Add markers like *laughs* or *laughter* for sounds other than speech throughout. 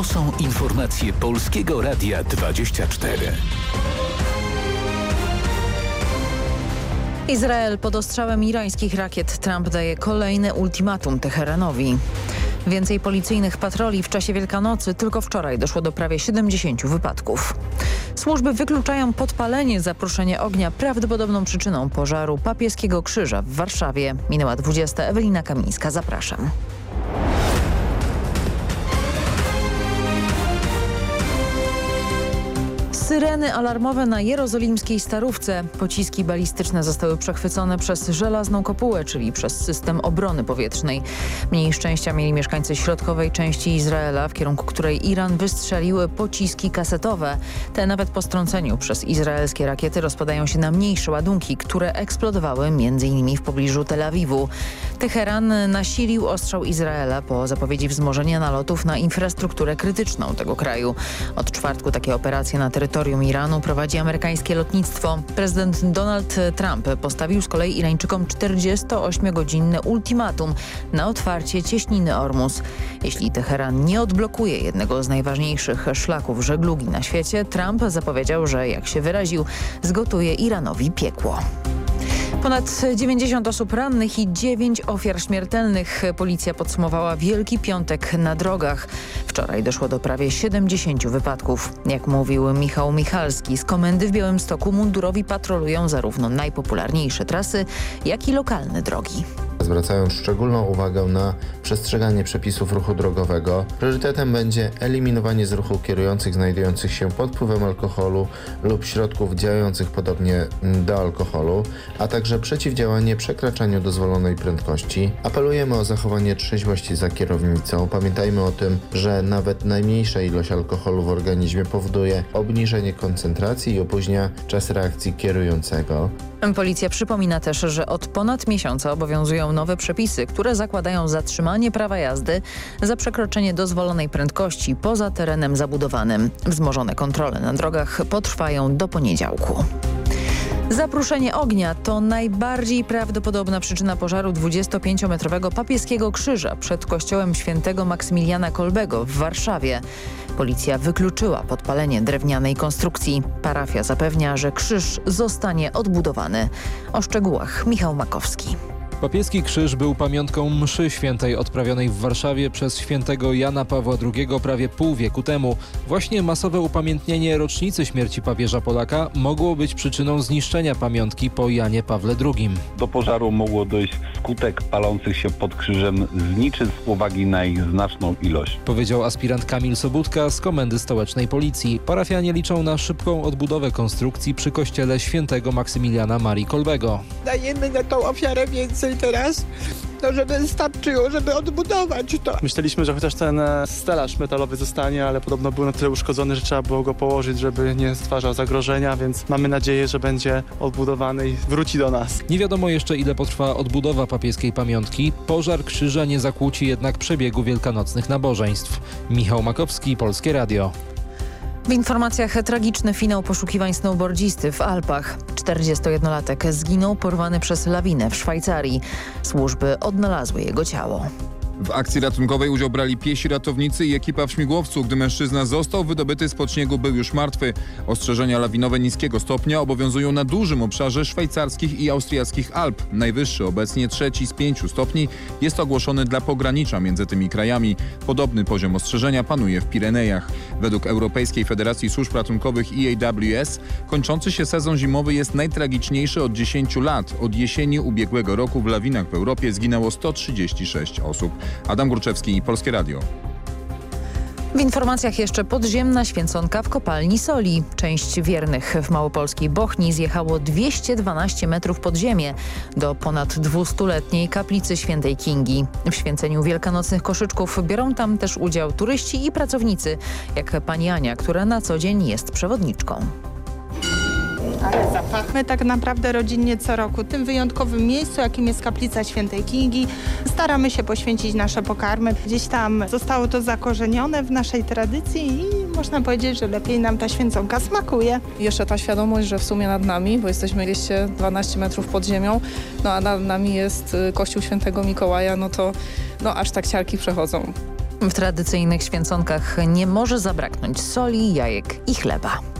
To są informacje Polskiego Radia 24. Izrael pod ostrzałem irańskich rakiet Trump daje kolejne ultimatum Teheranowi. Więcej policyjnych patroli w czasie Wielkanocy tylko wczoraj doszło do prawie 70 wypadków. Służby wykluczają podpalenie zaproszenie ognia prawdopodobną przyczyną pożaru papieskiego krzyża w Warszawie. Minęła 20. Ewelina Kamińska. Zapraszam. Syreny alarmowe na jerozolimskiej Starówce. Pociski balistyczne zostały przechwycone przez żelazną kopułę, czyli przez system obrony powietrznej. Mniej szczęścia mieli mieszkańcy środkowej części Izraela, w kierunku której Iran wystrzeliły pociski kasetowe. Te nawet po strąceniu przez izraelskie rakiety rozpadają się na mniejsze ładunki, które eksplodowały m.in. w pobliżu Tel Awiwu. Teheran nasilił ostrzał Izraela po zapowiedzi wzmożenia nalotów na infrastrukturę krytyczną tego kraju. Od czwartku takie operacje na terytorium terytorium Iranu prowadzi amerykańskie lotnictwo. Prezydent Donald Trump postawił z kolei Irańczykom 48-godzinne ultimatum na otwarcie cieśniny Ormus. Jeśli Teheran nie odblokuje jednego z najważniejszych szlaków żeglugi na świecie, Trump zapowiedział, że jak się wyraził, zgotuje Iranowi piekło. Ponad 90 osób rannych i 9 ofiar śmiertelnych. Policja podsumowała Wielki Piątek na drogach. Wczoraj doszło do prawie 70 wypadków. Jak mówił Michał Michalski z komendy w Białymstoku mundurowi patrolują zarówno najpopularniejsze trasy, jak i lokalne drogi. Zwracając szczególną uwagę na przestrzeganie przepisów ruchu drogowego, priorytetem będzie eliminowanie z ruchu kierujących znajdujących się pod wpływem alkoholu lub środków działających podobnie do alkoholu, a także przeciwdziałanie przekraczaniu dozwolonej prędkości. Apelujemy o zachowanie trzeźwości za kierownicą. Pamiętajmy o tym, że nawet najmniejsza ilość alkoholu w organizmie powoduje obniżenie koncentracji i opóźnia czas reakcji kierującego. Policja przypomina też, że od ponad miesiąca obowiązują nowe przepisy, które zakładają zatrzymanie prawa jazdy za przekroczenie dozwolonej prędkości poza terenem zabudowanym. Wzmożone kontrole na drogach potrwają do poniedziałku. Zapruszenie ognia to najbardziej prawdopodobna przyczyna pożaru 25-metrowego papieskiego krzyża przed kościołem świętego Maksymiliana Kolbego w Warszawie. Policja wykluczyła podpalenie drewnianej konstrukcji. Parafia zapewnia, że krzyż zostanie odbudowany. O szczegółach Michał Makowski. Papieski krzyż był pamiątką mszy świętej odprawionej w Warszawie przez świętego Jana Pawła II prawie pół wieku temu. Właśnie masowe upamiętnienie rocznicy śmierci papieża Polaka mogło być przyczyną zniszczenia pamiątki po Janie Pawle II. Do pożaru mogło dojść skutek palących się pod krzyżem zniczy z uwagi na ich znaczną ilość. Powiedział aspirant Kamil Sobutka z Komendy Stołecznej Policji. Parafianie liczą na szybką odbudowę konstrukcji przy kościele świętego Maksymiliana Marii Kolbego. Dajemy na tą ofiarę więcej teraz, no żeby starczyło, żeby odbudować to. Myśleliśmy, że chociaż ten e, stelaż metalowy zostanie, ale podobno był na tyle uszkodzony, że trzeba było go położyć, żeby nie stwarzał zagrożenia, więc mamy nadzieję, że będzie odbudowany i wróci do nas. Nie wiadomo jeszcze ile potrwa odbudowa papieskiej pamiątki. Pożar krzyża nie zakłóci jednak przebiegu wielkanocnych nabożeństw. Michał Makowski, Polskie Radio. W informacjach tragiczny finał poszukiwań snowboardzisty w Alpach. 41-latek zginął porwany przez lawinę w Szwajcarii. Służby odnalazły jego ciało. W akcji ratunkowej udział brali piesi ratownicy i ekipa w śmigłowcu. Gdy mężczyzna został wydobyty spod śniegu, był już martwy. Ostrzeżenia lawinowe niskiego stopnia obowiązują na dużym obszarze szwajcarskich i austriackich Alp. Najwyższy, obecnie trzeci z pięciu stopni, jest ogłoszony dla pogranicza między tymi krajami. Podobny poziom ostrzeżenia panuje w Pirenejach. Według Europejskiej Federacji Służb Ratunkowych EAWS kończący się sezon zimowy jest najtragiczniejszy od 10 lat. Od jesieni ubiegłego roku w lawinach w Europie zginęło 136 osób. Adam Górczewski, Polskie Radio. W informacjach jeszcze podziemna święconka w kopalni soli. Część wiernych w małopolskiej Bochni zjechało 212 metrów pod ziemię do ponad 200-letniej kaplicy świętej Kingi. W święceniu wielkanocnych koszyczków biorą tam też udział turyści i pracownicy, jak pani Ania, która na co dzień jest przewodniczką. Ale zapach. My tak naprawdę rodzinnie co roku tym wyjątkowym miejscu, jakim jest kaplica świętej Kingi, staramy się poświęcić nasze pokarmy. Gdzieś tam zostało to zakorzenione w naszej tradycji i można powiedzieć, że lepiej nam ta święconka smakuje. Jeszcze ta świadomość, że w sumie nad nami, bo jesteśmy 212 metrów pod ziemią, no a nad nami jest y, kościół świętego Mikołaja, no to no aż tak ciarki przechodzą. W tradycyjnych święconkach nie może zabraknąć soli, jajek i chleba.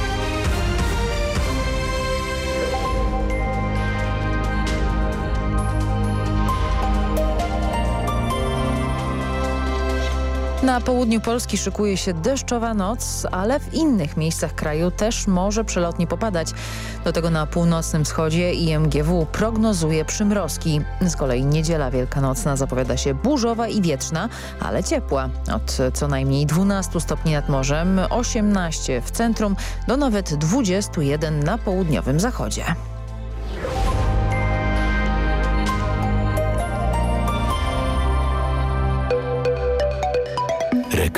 Na południu Polski szykuje się deszczowa noc, ale w innych miejscach kraju też może przelotnie popadać. Do tego na północnym wschodzie IMGW prognozuje przymrozki. Z kolei niedziela wielkanocna zapowiada się burzowa i wietrzna, ale ciepła. Od co najmniej 12 stopni nad morzem, 18 w centrum do nawet 21 na południowym zachodzie.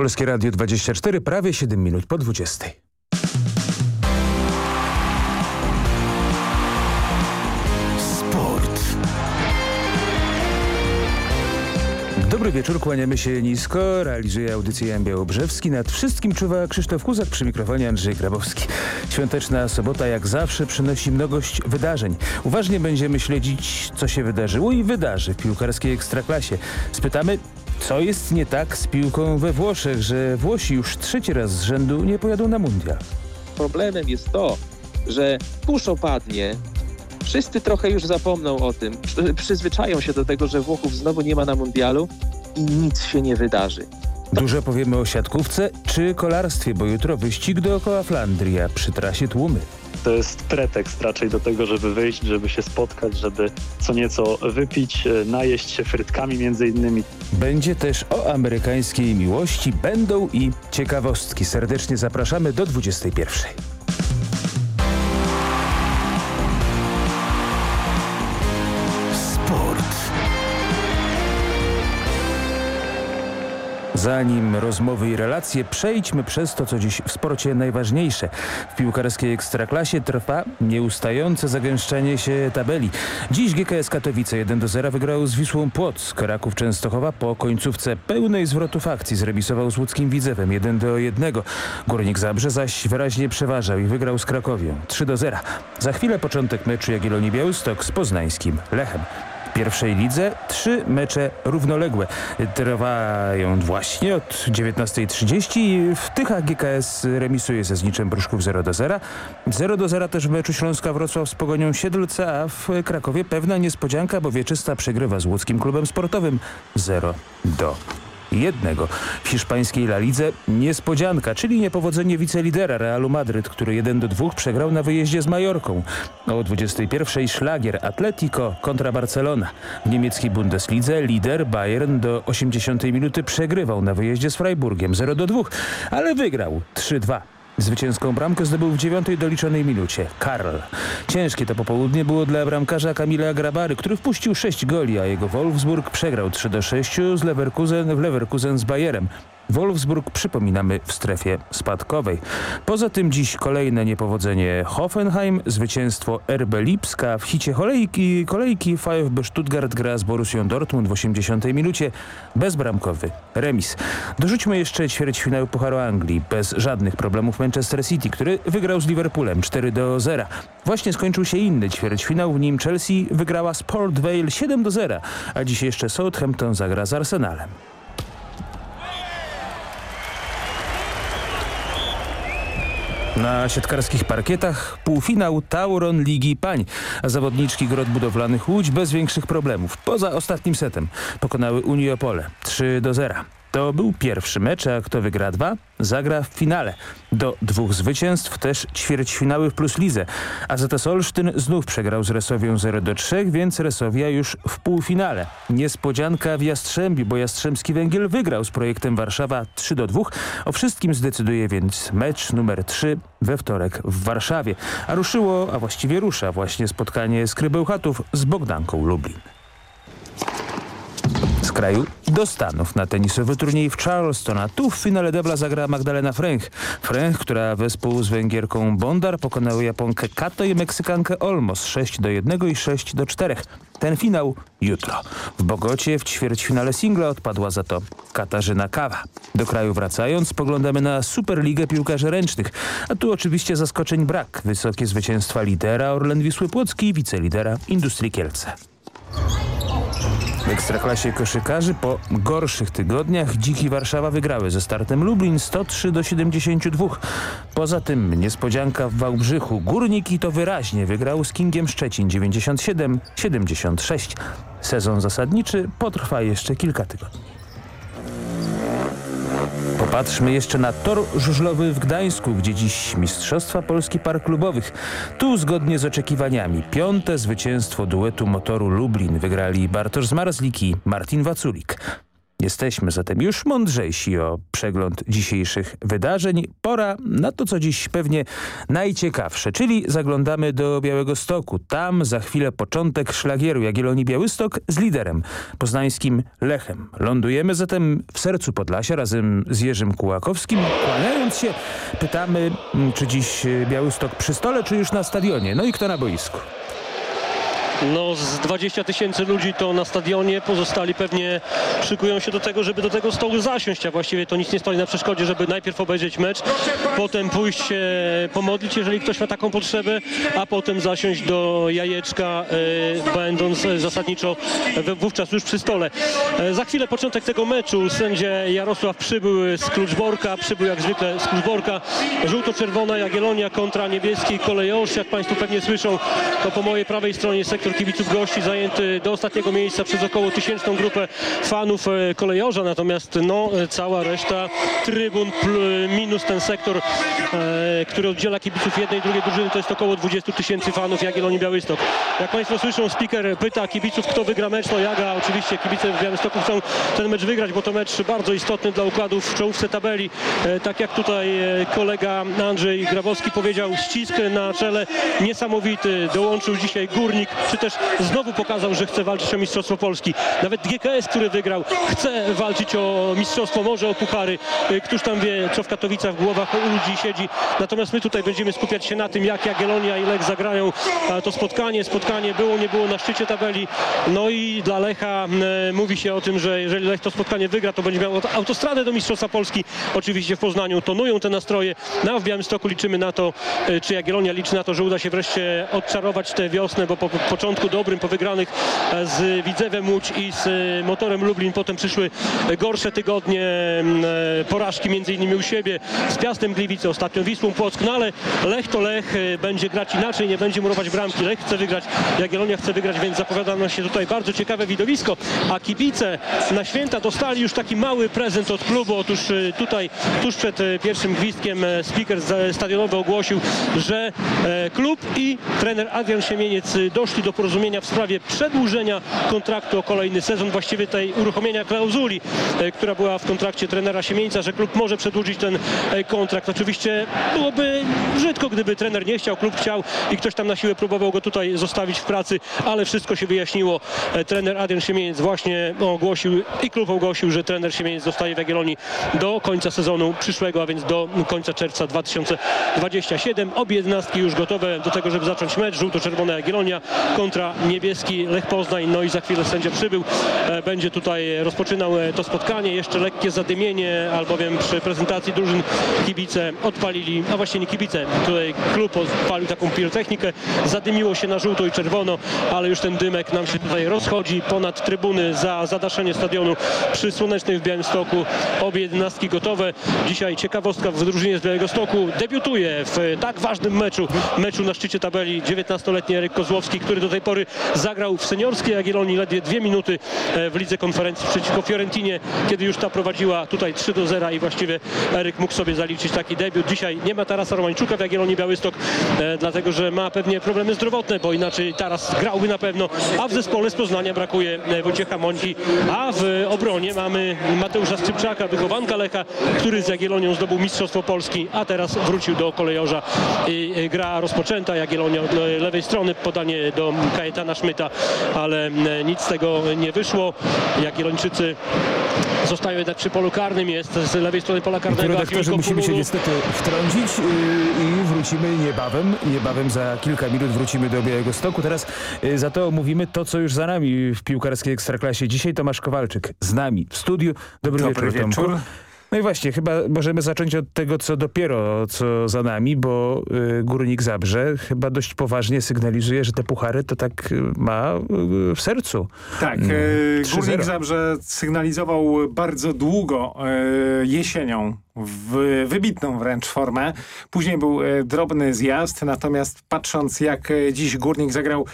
Polskie Radio 24, prawie 7 minut po 20. Sport. Dobry wieczór, kłaniamy się nisko, realizuje audycję Jan Białobrzewski. Nad wszystkim czuwa Krzysztof Kuzak przy mikrofonie Andrzej Grabowski. Świąteczna sobota jak zawsze przynosi mnogość wydarzeń. Uważnie będziemy śledzić, co się wydarzyło i wydarzy w piłkarskiej ekstraklasie. Spytamy, co jest nie tak z piłką we Włoszech, że Włosi już trzeci raz z rzędu nie pojadą na mundial. Problemem jest to, że kurz opadnie, wszyscy trochę już zapomną o tym, przy, przyzwyczają się do tego, że Włochów znowu nie ma na mundialu i nic się nie wydarzy. Dużo powiemy o siatkówce czy kolarstwie, bo jutro wyścig dookoła Flandrii, a przy trasie tłumy. To jest pretekst raczej do tego, żeby wyjść, żeby się spotkać, żeby co nieco wypić, e, najeść się frytkami między innymi. Będzie też o amerykańskiej miłości, będą i ciekawostki. Serdecznie zapraszamy do 21. Zanim rozmowy i relacje, przejdźmy przez to, co dziś w sporcie najważniejsze. W piłkarskiej ekstraklasie trwa nieustające zagęszczanie się tabeli. Dziś GKS Katowice 1 do 0 wygrał z Wisłą Płock. Kraków Częstochowa po końcówce pełnej zwrotów akcji zremisował z łódzkim Widzewem 1 do 1. Górnik Zabrze zaś wyraźnie przeważał i wygrał z Krakowią 3 do 0. Za chwilę początek meczu Jagiellonii Białystok z poznańskim Lechem. Pierwszej lidze. Trzy mecze równoległe trwają właśnie od 19.30 i w Tychach GKS remisuje ze Zniczem Pruszków 0 do 0. 0 do 0 też w meczu Śląska Wrocław z Pogonią Siedlce, a w Krakowie pewna niespodzianka, bo Wieczysta przegrywa z łódzkim klubem sportowym. 0 do jednego. W hiszpańskiej La Lidze niespodzianka, czyli niepowodzenie wicelidera Realu Madryt, który 1 do 2 przegrał na wyjeździe z Majorką. O 21 szlagier Atletico kontra Barcelona. W niemieckiej Bundeslidze lider Bayern do 80 minuty przegrywał na wyjeździe z Freiburgiem 0 do 2, ale wygrał 3-2. Zwycięską bramkę zdobył w dziewiątej doliczonej minucie. Karl. Ciężkie to popołudnie było dla bramkarza Kamila Grabary, który wpuścił 6 goli, a jego Wolfsburg przegrał 3 do 6 z Leverkusen w Leverkusen z Bayerem. Wolfsburg przypominamy w strefie spadkowej. Poza tym dziś kolejne niepowodzenie Hoffenheim, zwycięstwo RB Lipska w hicie kolejki, kolejki VfB Stuttgart gra z Borussią Dortmund w 80 minucie, bezbramkowy remis. Dorzućmy jeszcze ćwierćfinał Pucharu Anglii, bez żadnych problemów Manchester City, który wygrał z Liverpoolem 4 do 0. Właśnie skończył się inny ćwierćfinał, w nim Chelsea wygrała z Port Vale 7 do 0, a dziś jeszcze Southampton zagra z Arsenalem. Na siatkarskich parkietach półfinał Tauron Ligi Pań, a zawodniczki Grot Budowlanych Łódź bez większych problemów. Poza ostatnim setem pokonały Unię Opole 3 do 0. To był pierwszy mecz, a kto wygra dwa, zagra w finale. Do dwóch zwycięstw też ćwierćfinały w plus lidze. A ZS Olsztyn znów przegrał z Resowią 0 do 3, więc Resowia już w półfinale. Niespodzianka w Jastrzębiu, bo Jastrzębski Węgiel wygrał z projektem Warszawa 3 do 2. O wszystkim zdecyduje więc mecz numer 3 we wtorek w Warszawie. A ruszyło, a właściwie rusza właśnie spotkanie Skrybełchatów z Bogdanką Lublin z kraju do Stanów na tenisowy turniej w Charleston, a tu w finale debla zagra Magdalena Fręch. Fręch, która wespół z Węgierką Bondar pokonała Japonkę Kato i Meksykankę Olmos 6 do 1 i 6 do 4. Ten finał jutro. W Bogocie w ćwierćfinale singla odpadła za to Katarzyna Kawa. Do kraju wracając spoglądamy na Superligę Piłkarzy Ręcznych. A tu oczywiście zaskoczeń brak. Wysokie zwycięstwa lidera Orlen Wisły Płocki i wicelidera Industrii Kielce. W Ekstraklasie koszykarzy po gorszych tygodniach Dziki Warszawa wygrały ze startem Lublin 103 do 72. Poza tym niespodzianka w Wałbrzychu. Górniki to wyraźnie wygrał z Kingiem Szczecin 97-76. Sezon zasadniczy potrwa jeszcze kilka tygodni. Popatrzmy jeszcze na tor żużlowy w Gdańsku, gdzie dziś Mistrzostwa Polski Par Klubowych. Tu zgodnie z oczekiwaniami piąte zwycięstwo duetu motoru Lublin wygrali Bartosz Zmarzlik i Martin Waculik. Jesteśmy zatem już mądrzejsi o przegląd dzisiejszych wydarzeń. Pora na to, co dziś pewnie najciekawsze, czyli zaglądamy do Białego Stoku. Tam za chwilę początek szlagieru Jagiellonii Białystok z liderem poznańskim Lechem. Lądujemy zatem w sercu Podlasia razem z Jerzym Kułakowskim. Kłaniając się pytamy, czy dziś Białystok przy stole, czy już na stadionie. No i kto na boisku? No z 20 tysięcy ludzi to na stadionie, pozostali pewnie szykują się do tego, żeby do tego stołu zasiąść, a właściwie to nic nie stoi na przeszkodzie, żeby najpierw obejrzeć mecz, potem pójść się pomodlić, jeżeli ktoś ma taką potrzebę, a potem zasiąść do jajeczka, e, będąc zasadniczo wówczas już przy stole. E, za chwilę początek tego meczu, sędzia Jarosław przybył z Kluczborka, przybył jak zwykle z Kluczborka, żółto-czerwona Jagiellonia kontra niebieski kolejorz, jak Państwo pewnie słyszą, to po mojej prawej stronie sektor kibiców gości zajęty do ostatniego miejsca przez około tysięczną grupę fanów e, kolejorza, natomiast no, cała reszta trybun minus ten sektor, e, który oddziela kibiców jednej i drugiej drużyny, to jest około 20 tysięcy fanów Jagiellonii Białystok. Jak Państwo słyszą, speaker pyta kibiców, kto wygra mecz, no Jaga, oczywiście kibice w Białymstoku chcą ten mecz wygrać, bo to mecz bardzo istotny dla układów w czołówce tabeli. E, tak jak tutaj e, kolega Andrzej Grabowski powiedział, ścisk na czele niesamowity. Dołączył dzisiaj Górnik, czy też znowu pokazał, że chce walczyć o Mistrzostwo Polski. Nawet GKS, który wygrał, chce walczyć o Mistrzostwo, może o Puchary. E, Któż tam wie, co w Katowicach w głowach ludzi siedzi. Natomiast my tutaj będziemy skupiać się na tym, jak Jagiellonia i Lech zagrają to spotkanie. Spotkanie było, nie było na szczycie tabeli. No i dla Lecha e, mówi się o tym, że jeżeli Lech to spotkanie wygra, to będzie miał autostradę do Mistrzostwa Polski. Oczywiście w Poznaniu tonują te nastroje. No, a w Białymstoku liczymy na to, e, czy Jagiellonia liczy na to, że uda się wreszcie odczarować tę wiosnę, bo po początku dobrym, po wygranych e, z Widzewem Łódź i z Motorem Lublin, potem przyszły gorsze tygodnie, porażki między innymi u siebie, z Piastem Gliwice, ostatnio Wisłą Płock, no ale Lech to Lech, będzie grać inaczej, nie będzie murować bramki. Lech chce wygrać, Jagiellonia chce wygrać, więc zapowiada nam się tutaj bardzo ciekawe widowisko, a kibice na święta dostali już taki mały prezent od klubu. Otóż tutaj tuż przed pierwszym gwizdkiem speaker stadionowy ogłosił, że klub i trener Adrian Siemieniec doszli do porozumienia w sprawie przedłużenia kontraktu o kolejny sezon, właściwie tej uruchomienia klauzuli, która była w kontrakcie trenera Siemieńca, że klub może przedłużyć ten kontrakt. Oczywiście byłoby brzydko, gdyby trener nie chciał, klub chciał i ktoś tam na siłę próbował go tutaj zostawić w pracy, ale wszystko się wyjaśniło. Trener Adrian Siemieniec właśnie ogłosił i klub ogłosił, że trener Siemieniec zostaje w Jagiellonii do końca sezonu przyszłego, a więc do końca czerwca 2027. Obie jednostki już gotowe do tego, żeby zacząć mecz. Żółto-czerwona Jagiellonia kontra kontra niebieski Lech Poznań. No i za chwilę sędzia przybył. E, Będzie tutaj rozpoczynał e, to spotkanie. Jeszcze lekkie zadymienie, albowiem przy prezentacji drużyn kibice odpalili, a właśnie nie kibice, tutaj klub odpalił taką pirotechnikę. Zadymiło się na żółto i czerwono, ale już ten dymek nam się tutaj rozchodzi ponad trybuny za zadaszenie stadionu przy Słonecznej w Białymstoku. Obie jedenastki gotowe. Dzisiaj ciekawostka w drużynie z Białegostoku debiutuje w tak ważnym meczu, meczu na szczycie tabeli 19-letni Eryk Kozłowski, który do tej pory zagrał w seniorskiej Jagiellonii ledwie dwie minuty e, w lidze konferencji przeciwko Fiorentinie, kiedy już ta prowadziła tutaj 3 do 0 i właściwie Eryk mógł sobie zaliczyć taki debiut. Dzisiaj nie ma Tarasa Romańczuka w Jagiellonii Białystok, e, dlatego że ma pewnie problemy zdrowotne, bo inaczej Taras grałby na pewno, a w zespole z Poznania brakuje e, Wojciecha Mońki, a w obronie mamy Mateusza Skrzypczaka, wychowanka Lecha, który z Jagiellonią zdobył Mistrzostwo Polski, a teraz wrócił do kolejorza i gra rozpoczęta. Jagiellonia od le- lewej strony, podanie do Kajetana Szmyta, ale e, nic z tego nie wyszło. Jagiellończycy zostają jednak przy polu karnym, jest z lewej strony pola karnego redaktorze, musimy się niestety wtrącić yy, i wrócimy niebawem. Niebawem za kilka minut wrócimy do Białego Stoku. Teraz yy, za to omówimy to, co już za nami w piłkarskiej Ekstraklasie. Dzisiaj Tomasz Kowalczyk z nami w studiu. Dobry, Dobry wieczór, wieczór. No i właśnie, chyba możemy zacząć od tego, co dopiero, co za nami, bo y, Górnik Zabrze chyba dość poważnie sygnalizuje, że te puchary to tak y, ma y, w sercu. Tak, Mm, 3-0. Górnik Zabrze sygnalizował bardzo długo jesienią w wybitną wręcz formę. Później był drobny zjazd, natomiast patrząc jak dziś Górnik zagrał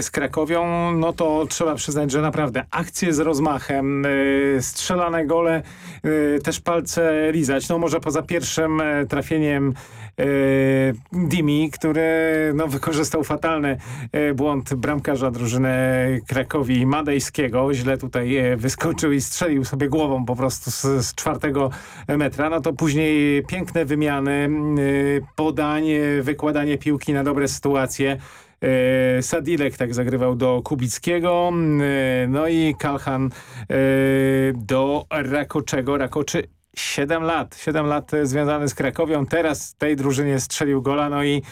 z Krakowią, no to trzeba przyznać, że naprawdę akcje z rozmachem, e, strzelane gole, e, też palce lizać. No może poza pierwszym e, trafieniem e, Dimi, który no, wykorzystał fatalny e, błąd bramkarza drużyny Krakowi Madejskiego. Źle tutaj e, wyskoczył i strzelił sobie głową po prostu z, z czwartego metra. No to później piękne wymiany, e, podanie, wykładanie piłki na dobre sytuacje. E, Sadilek tak zagrywał do Kubickiego, e, no i Kalhan e, do Rakoczego. Rakoczy 7 lat, 7 lat związany z Krakowią. Teraz tej drużynie strzelił gola, no i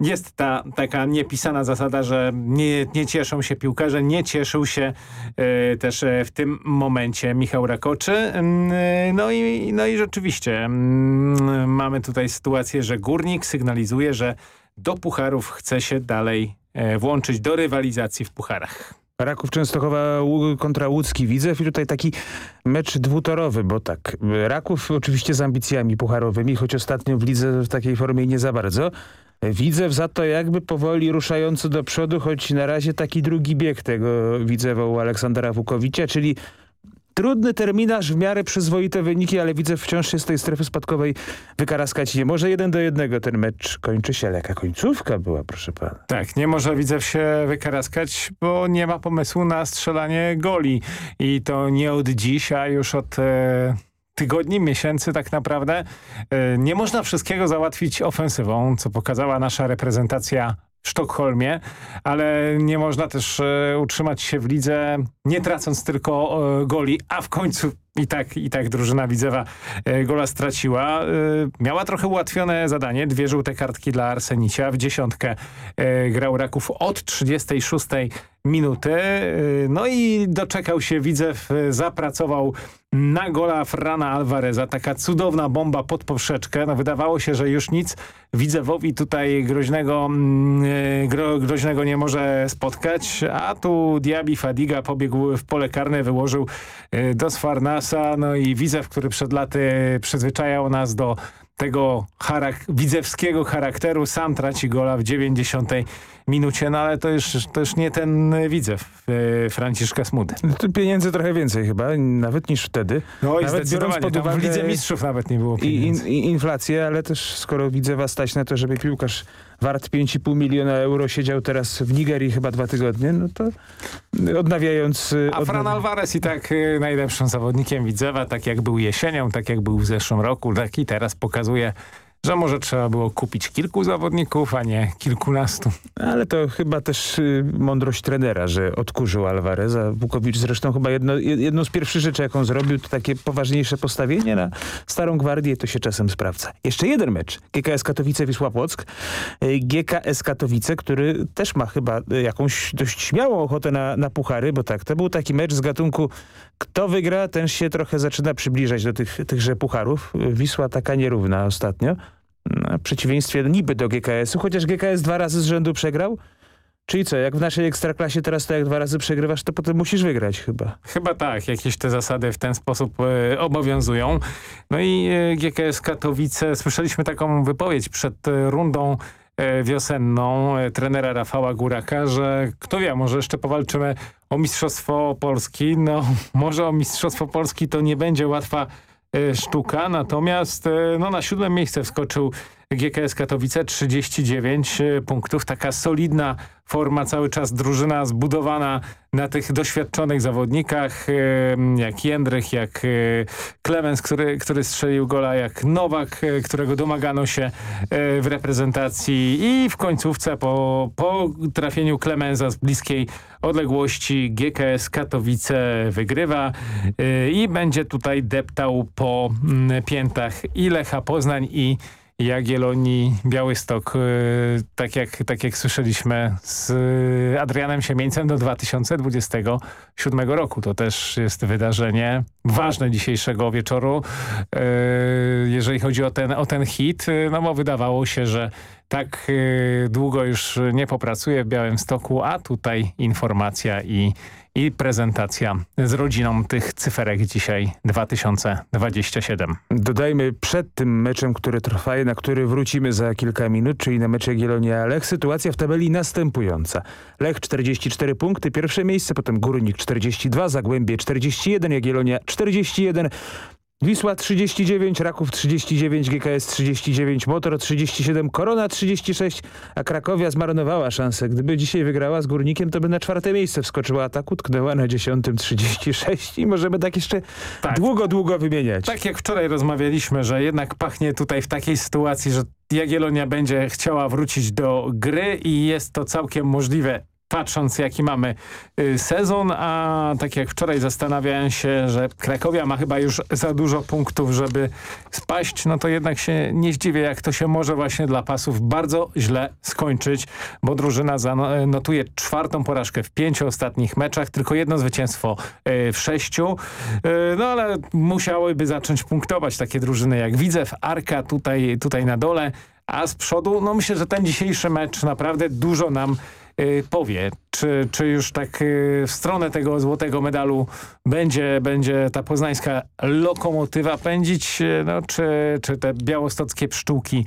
jest ta taka niepisana zasada, że nie, nie cieszą się piłkarze, nie cieszył się e, też w tym momencie Michał Rakoczy. E, No i, no i rzeczywiście mm, mamy tutaj sytuację, że Górnik sygnalizuje, że do pucharów chce się dalej e, włączyć, do rywalizacji w pucharach. Raków Częstochowa kontra Łódzki Widzew i tutaj taki mecz dwutorowy, bo tak, Raków oczywiście z ambicjami pucharowymi, choć ostatnio w lidze w takiej formie nie za bardzo. Widzew za to jakby powoli ruszający do przodu, choć na razie taki drugi bieg tego Widzewa u Aleksandra Wukowicza, czyli trudny terminarz, w miarę przyzwoite wyniki, ale widzę wciąż się z tej strefy spadkowej wykaraskać nie może. Jeden do jednego ten mecz kończy się, ale jaka końcówka była, proszę pana. Tak, nie może Widzew się wykaraskać, bo nie ma pomysłu na strzelanie goli. I to nie od dziś, a już od e, tygodni, miesięcy tak naprawdę. E, nie można wszystkiego załatwić ofensywą, co pokazała nasza reprezentacja Sztokholmie, ale nie można też e, utrzymać się w lidze, nie tracąc tylko e, goli, a w końcu i tak, i tak drużyna Widzewa e, gola straciła. Miała trochę ułatwione zadanie, dwie żółte kartki dla Arsenicia. W dziesiątkę grał Raków od 36 minuty. No i doczekał się Widzew, zapracował na gola Frana Alvareza. Taka cudowna bomba pod poprzeczkę. No wydawało się, że już nic Widzewowi tutaj groźnego, mm, e, gro, groźnego nie może spotkać, a tu Diaby Fadiga pobiegł w pole karne, wyłożył e, do Sfarnasa, no i Widzew, który przed laty przyzwyczajał nas do tego charak widzewskiego charakteru, sam traci gola w 90 minucie, no ale to już, to już nie ten Widzew e, Franciszka Smudy. No Tu pieniędzy trochę więcej chyba, nawet niż wtedy. No i nawet zdecydowanie, tam w Lidze Mistrzów nawet nie było i, in, pieniędzy. i inflację, ale też skoro widzę was stać na to, żeby piłkarz wart 5,5 miliona euro siedział teraz w Nigerii chyba dwa tygodnie, no to odnawiając... y, A Fran Alvarez i tak y, najlepszym zawodnikiem Widzewa, tak jak był jesienią, tak jak był w zeszłym roku, tak i teraz pokazuje, że może trzeba było kupić kilku zawodników, a nie kilkunastu. Ale to chyba też y, mądrość trenera, że odkurzył Alvareza. Bukowicz zresztą chyba jedno, jedną z pierwszych rzeczy, jaką zrobił, to takie poważniejsze postawienie na Starą Gwardię, to się czasem sprawdza. Jeszcze jeden mecz. GKS Katowice-Wisła Płock. Y, GKS Katowice, który też ma chyba y, jakąś dość śmiałą ochotę na, na puchary, bo tak, to był taki mecz z gatunku kto wygra, ten się trochę zaczyna przybliżać do tych, tychże pucharów. Wisła taka nierówna ostatnio. W przeciwieństwie niby do GKS-u, chociaż GKS dwa razy z rzędu przegrał. Czyli co, jak w naszej ekstraklasie teraz to jak dwa razy przegrywasz, to potem musisz wygrać chyba. Chyba tak, jakieś te zasady w ten sposób e, obowiązują. No i e, GKS Katowice, słyszeliśmy taką wypowiedź przed e, rundą wiosenną e, trenera Rafała Góraka, że kto wie, może jeszcze powalczymy o Mistrzostwo Polski. No *laughs* może o Mistrzostwo Polski to nie będzie łatwa e, sztuka, natomiast e, no, na siódme miejsce wskoczył GKS Katowice, 39 e, punktów. Taka solidna forma, cały czas drużyna zbudowana na tych doświadczonych zawodnikach, e, jak Jędrych, jak e, Klemens, który, który strzelił gola, jak Nowak, którego domagano się w reprezentacji i w końcówce po, po trafieniu Klemensa z bliskiej odległości GKS Katowice wygrywa i będzie tutaj deptał po mm, piętach i Lecha Poznań i Jagiellonii Białystok, e, tak jak, tak jak słyszeliśmy z Adrianem Siemieńcem do 2027 roku. To też jest wydarzenie ważne dzisiejszego wieczoru, e, jeżeli chodzi o ten, o ten hit, no bo wydawało się, że tak długo już nie popracuje w Białymstoku, a tutaj informacja i i prezentacja z rodziną tych cyferek dzisiaj 2027. Dodajmy przed tym meczem, który trwa na który wrócimy za kilka minut, czyli na mecz Jagiellonia Lech, sytuacja w tabeli następująca. Lech 44 punkty, pierwsze miejsce, potem Górnik 42, Zagłębie 41, Jagiellonia 41, Wisła 39, Raków 39, GKS 39, Motor 37, Korona 36, a Krakowia zmarnowała szansę. Gdyby dzisiaj wygrała z Górnikiem, to by na czwarte miejsce wskoczyła, a tak utknęła na dziesiątym 36 i możemy tak jeszcze tak. długo, długo wymieniać. Tak jak wczoraj rozmawialiśmy, że jednak pachnie tutaj w takiej sytuacji, że Jagiellonia będzie chciała wrócić do gry i jest to całkiem możliwe patrząc jaki mamy y, sezon, a tak jak wczoraj zastanawiałem się, że Krakowia ma chyba już za dużo punktów, żeby spaść, no to jednak się nie zdziwię, jak to się może właśnie dla pasów bardzo źle skończyć, bo drużyna zanotuje czwartą porażkę w pięciu ostatnich meczach, tylko jedno zwycięstwo y, w sześciu, y, no ale musiałyby zacząć punktować takie drużyny jak Widzew, Arka tutaj, tutaj na dole, a z przodu, no myślę, że ten dzisiejszy mecz naprawdę dużo nam powie, czy, czy już tak y, w stronę tego złotego medalu będzie, będzie ta poznańska lokomotywa pędzić, y, no, czy, czy te białostockie pszczółki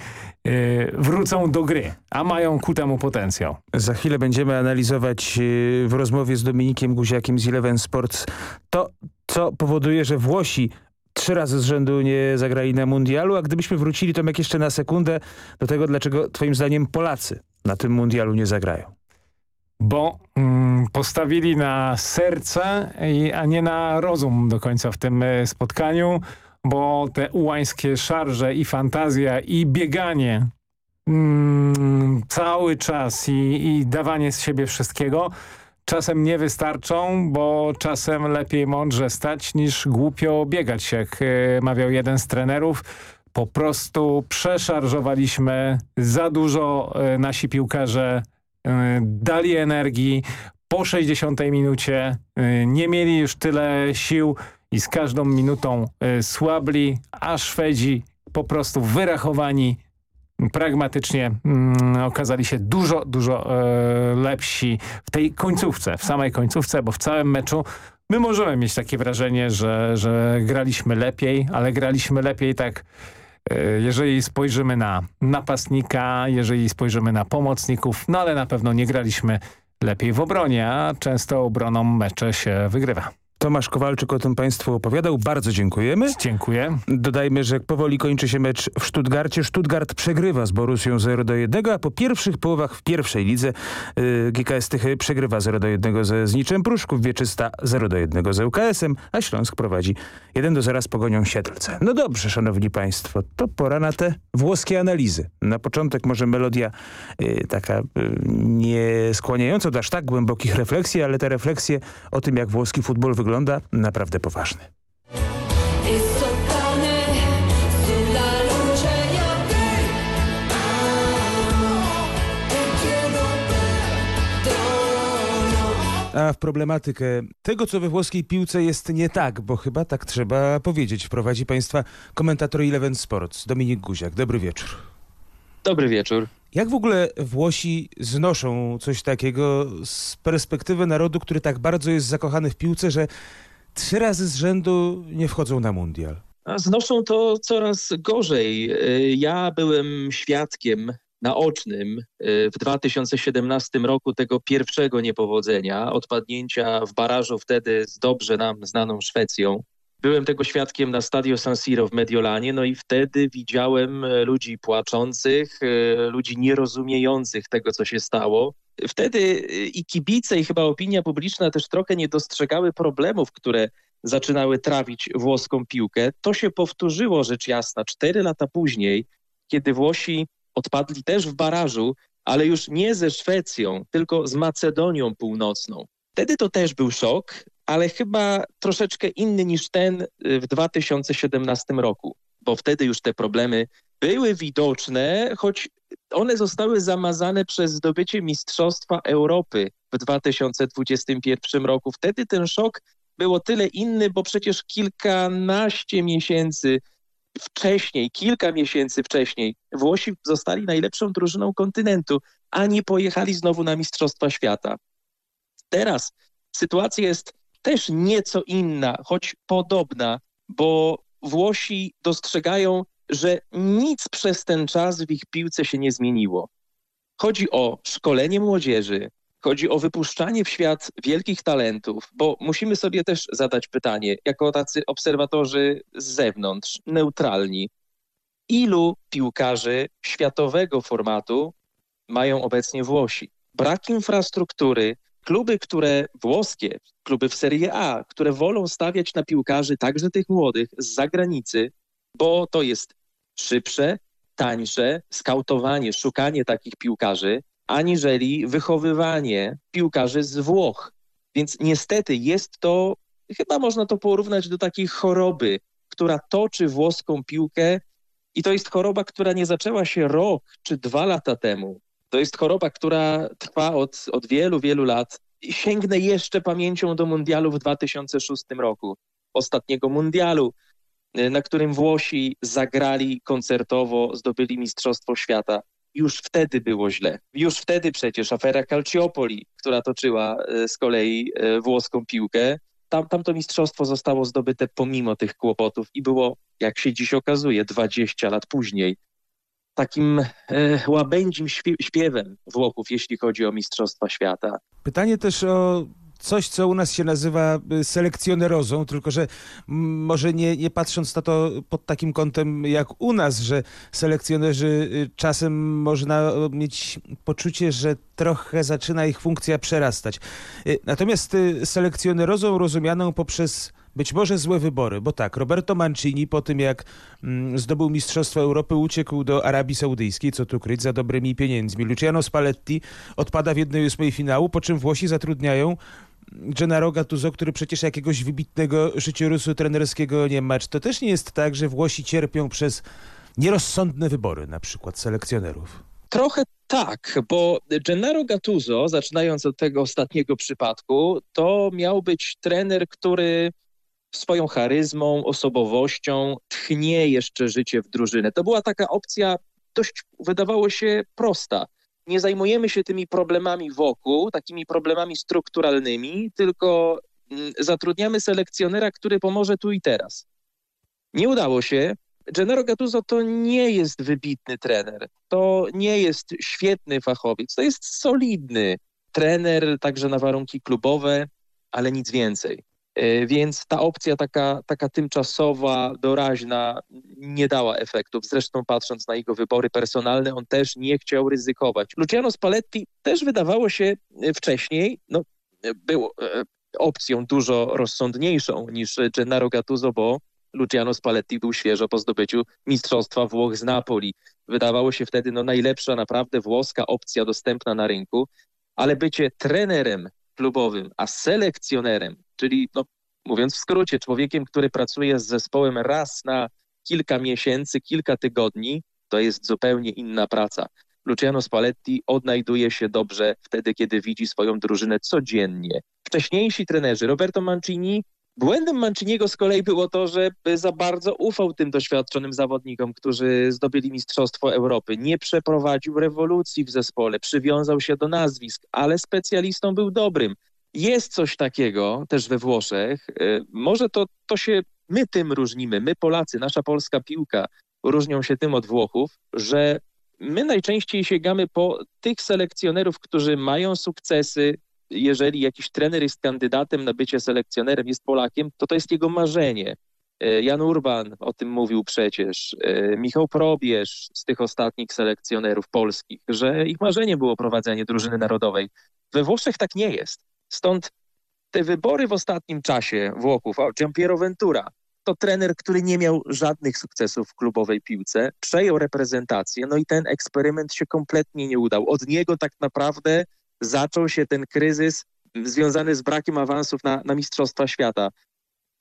wrócą do gry, a mają ku temu potencjał. Za chwilę będziemy analizować w rozmowie z Dominikiem Guziakiem z Eleven Sports to, co powoduje, że Włosi trzy razy z rzędu nie zagrali na mundialu, a gdybyśmy wrócili Tomek jeszcze na sekundę do tego, dlaczego twoim zdaniem Polacy na tym mundialu nie zagrają bo mm, postawili na serce, a nie na rozum do końca w tym e, spotkaniu, bo te ułańskie szarże i fantazja i bieganie mm, cały czas i, i dawanie z siebie wszystkiego czasem nie wystarczą, bo czasem lepiej mądrze stać niż głupio biegać, jak e, mawiał jeden z trenerów. Po prostu przeszarżowaliśmy za dużo e, nasi piłkarze dali energii. Po 60 minucie e, nie mieli już tyle sił i z każdą minutą e, słabli, a Szwedzi po prostu wyrachowani pragmatycznie mm, okazali się dużo, dużo e, lepsi w tej końcówce, w samej końcówce, bo w całym meczu my możemy mieć takie wrażenie, że, że graliśmy lepiej, ale graliśmy lepiej tak E, jeżeli spojrzymy na napastnika, jeżeli spojrzymy na pomocników, no ale na pewno nie graliśmy lepiej w obronie, a często obroną mecze się wygrywa. Tomasz Kowalczyk o tym Państwu opowiadał. Bardzo dziękujemy. Dziękuję. Dodajmy, że powoli kończy się mecz w Stuttgarcie. Stuttgart przegrywa z Borusią 0 do 1, a po pierwszych połowach w pierwszej lidze yy, GKS Tychy przegrywa 0 do 1 ze Zniczem Pruszków, Wieczysta 0 do 1 z UKS-em, a Śląsk prowadzi 1 do 0 z Pogonią Siedlce. No dobrze, szanowni państwo, to pora na te włoskie analizy. Na początek może melodia yy, taka yy, nie skłaniająca do aż tak głębokich refleksji, ale te refleksje o tym, jak włoski futbol wygląda, naprawdę poważne. A w problematykę tego, co we włoskiej piłce jest nie tak, bo chyba tak trzeba powiedzieć, wprowadzi Państwa komentator Eleven Sports, Dominik Guziak. Dobry wieczór. Dobry wieczór. Jak w ogóle Włosi znoszą coś takiego z perspektywy narodu, który tak bardzo jest zakochany w piłce, że trzy razy z rzędu nie wchodzą na mundial? A znoszą to coraz gorzej. Ja byłem świadkiem naocznym w 2017 roku tego pierwszego niepowodzenia, odpadnięcia w barażu wtedy z dobrze nam znaną Szwecją. Byłem tego świadkiem na Stadio San Siro w Mediolanie, no i wtedy widziałem ludzi płaczących, ludzi nierozumiejących tego, co się stało. Wtedy i kibice, i chyba opinia publiczna też trochę nie dostrzegały problemów, które zaczynały trawić włoską piłkę. To się powtórzyło, rzecz jasna, cztery lata później, kiedy Włosi odpadli też w barażu, ale już nie ze Szwecją, tylko z Macedonią Północną. Wtedy to też był szok, ale chyba troszeczkę inny niż ten w 2017 roku, bo wtedy już te problemy były widoczne, choć one zostały zamazane przez zdobycie Mistrzostwa Europy w 2021 roku. Wtedy ten szok był o tyle inny, bo przecież kilkanaście miesięcy wcześniej, kilka miesięcy wcześniej, Włosi zostali najlepszą drużyną kontynentu, a nie pojechali znowu na Mistrzostwa Świata. Teraz sytuacja jest też nieco inna, choć podobna, bo Włosi dostrzegają, że nic przez ten czas w ich piłce się nie zmieniło. Chodzi o szkolenie młodzieży, chodzi o wypuszczanie w świat wielkich talentów, bo musimy sobie też zadać pytanie, jako tacy obserwatorzy z zewnątrz, neutralni, ilu piłkarzy światowego formatu mają obecnie Włosi? Brak infrastruktury, kluby, które włoskie, kluby w Serie A, które wolą stawiać na piłkarzy, także tych młodych, z zagranicy, bo to jest szybsze, tańsze, skautowanie, szukanie takich piłkarzy, aniżeli wychowywanie piłkarzy z Włoch. Więc niestety jest to, chyba można to porównać do takiej choroby, która toczy włoską piłkę i to jest choroba, która nie zaczęła się rok czy dwa lata temu. To jest choroba, która trwa od, od wielu, wielu lat. Sięgnę jeszcze pamięcią do mundialu w 2006 roku. Ostatniego mundialu, na którym Włosi zagrali koncertowo, zdobyli Mistrzostwo Świata już wtedy było źle. Już wtedy przecież afera Calciopoli, która toczyła z kolei włoską piłkę, tam, tam to mistrzostwo zostało zdobyte pomimo tych kłopotów i było, jak się dziś okazuje, 20 lat później, takim e, łabędzim śpiewem Włochów, jeśli chodzi o Mistrzostwa Świata. Pytanie też o coś, co u nas się nazywa selekcjonerozą, tylko że może nie, nie patrząc na to pod takim kątem jak u nas, że selekcjonerzy czasem można mieć poczucie, że trochę zaczyna ich funkcja przerastać. Natomiast selekcjonerozą rozumianą poprzez być może złe wybory, bo tak, Roberto Mancini po tym jak mm, zdobył Mistrzostwo Europy uciekł do Arabii Saudyjskiej, co tu kryć, za dobrymi pieniędzmi. Luciano Spalletti odpada w jednej ósmej finału, po czym Włosi zatrudniają Gennaro Gattuso, który przecież jakiegoś wybitnego życiorysu trenerskiego nie ma. Czy to też nie jest tak, że Włosi cierpią przez nierozsądne wybory, na przykład selekcjonerów? Trochę tak, bo Gennaro Gattuso, zaczynając od tego ostatniego przypadku, to miał być trener, który swoją charyzmą, osobowością tchnie jeszcze życie w drużynę. To była taka opcja dość, wydawało się, prosta nie zajmujemy się tymi problemami wokół, takimi problemami strukturalnymi, tylko zatrudniamy selekcjonera, który pomoże tu i teraz. Nie udało się. Gennaro Gattuso to nie jest wybitny trener, to nie jest świetny fachowiec, to jest solidny trener, także na warunki klubowe, ale nic więcej. E, więc ta opcja taka, taka tymczasowa, doraźna nie dała efektów. Zresztą patrząc na jego wybory personalne, on też nie chciał ryzykować. Luciano Spalletti też wydawało się wcześniej, no, był opcją dużo rozsądniejszą niż Gennaro Gattuso, bo Luciano Spalletti był świeżo po zdobyciu Mistrzostwa Włoch z Napoli. Wydawało się wtedy no, najlepsza naprawdę włoska opcja dostępna na rynku, ale bycie trenerem klubowym, a selekcjonerem, czyli no, mówiąc w skrócie, człowiekiem, który pracuje z zespołem raz na kilka miesięcy, kilka tygodni, to jest zupełnie inna praca. Luciano Spalletti odnajduje się dobrze wtedy, kiedy widzi swoją drużynę codziennie. Wcześniejsi trenerzy, Roberto Mancini, Błędem Manciniego z kolei było to, że za bardzo ufał tym doświadczonym zawodnikom, którzy zdobyli Mistrzostwo Europy. Nie przeprowadził rewolucji w zespole, przywiązał się do nazwisk, ale specjalistą był dobrym. Jest coś takiego też we Włoszech. E, może to, to się my tym różnimy, my Polacy, nasza polska piłka różnią się tym od Włochów, że my najczęściej sięgamy po tych selekcjonerów, którzy mają sukcesy, jeżeli jakiś trener jest kandydatem na bycie selekcjonerem, jest Polakiem, to to jest jego marzenie. E, Jan Urban o tym mówił przecież, e, Michał Probierz z tych ostatnich selekcjonerów polskich, że ich marzenie było prowadzenie drużyny narodowej. We Włoszech tak nie jest. Stąd te wybory w ostatnim czasie Włochów, o, Giampiero Ventura, to trener, który nie miał żadnych sukcesów w klubowej piłce, przejął reprezentację, no i ten eksperyment się kompletnie nie udał. Od niego tak naprawdę zaczął się ten kryzys związany z brakiem awansów na, na Mistrzostwa Świata.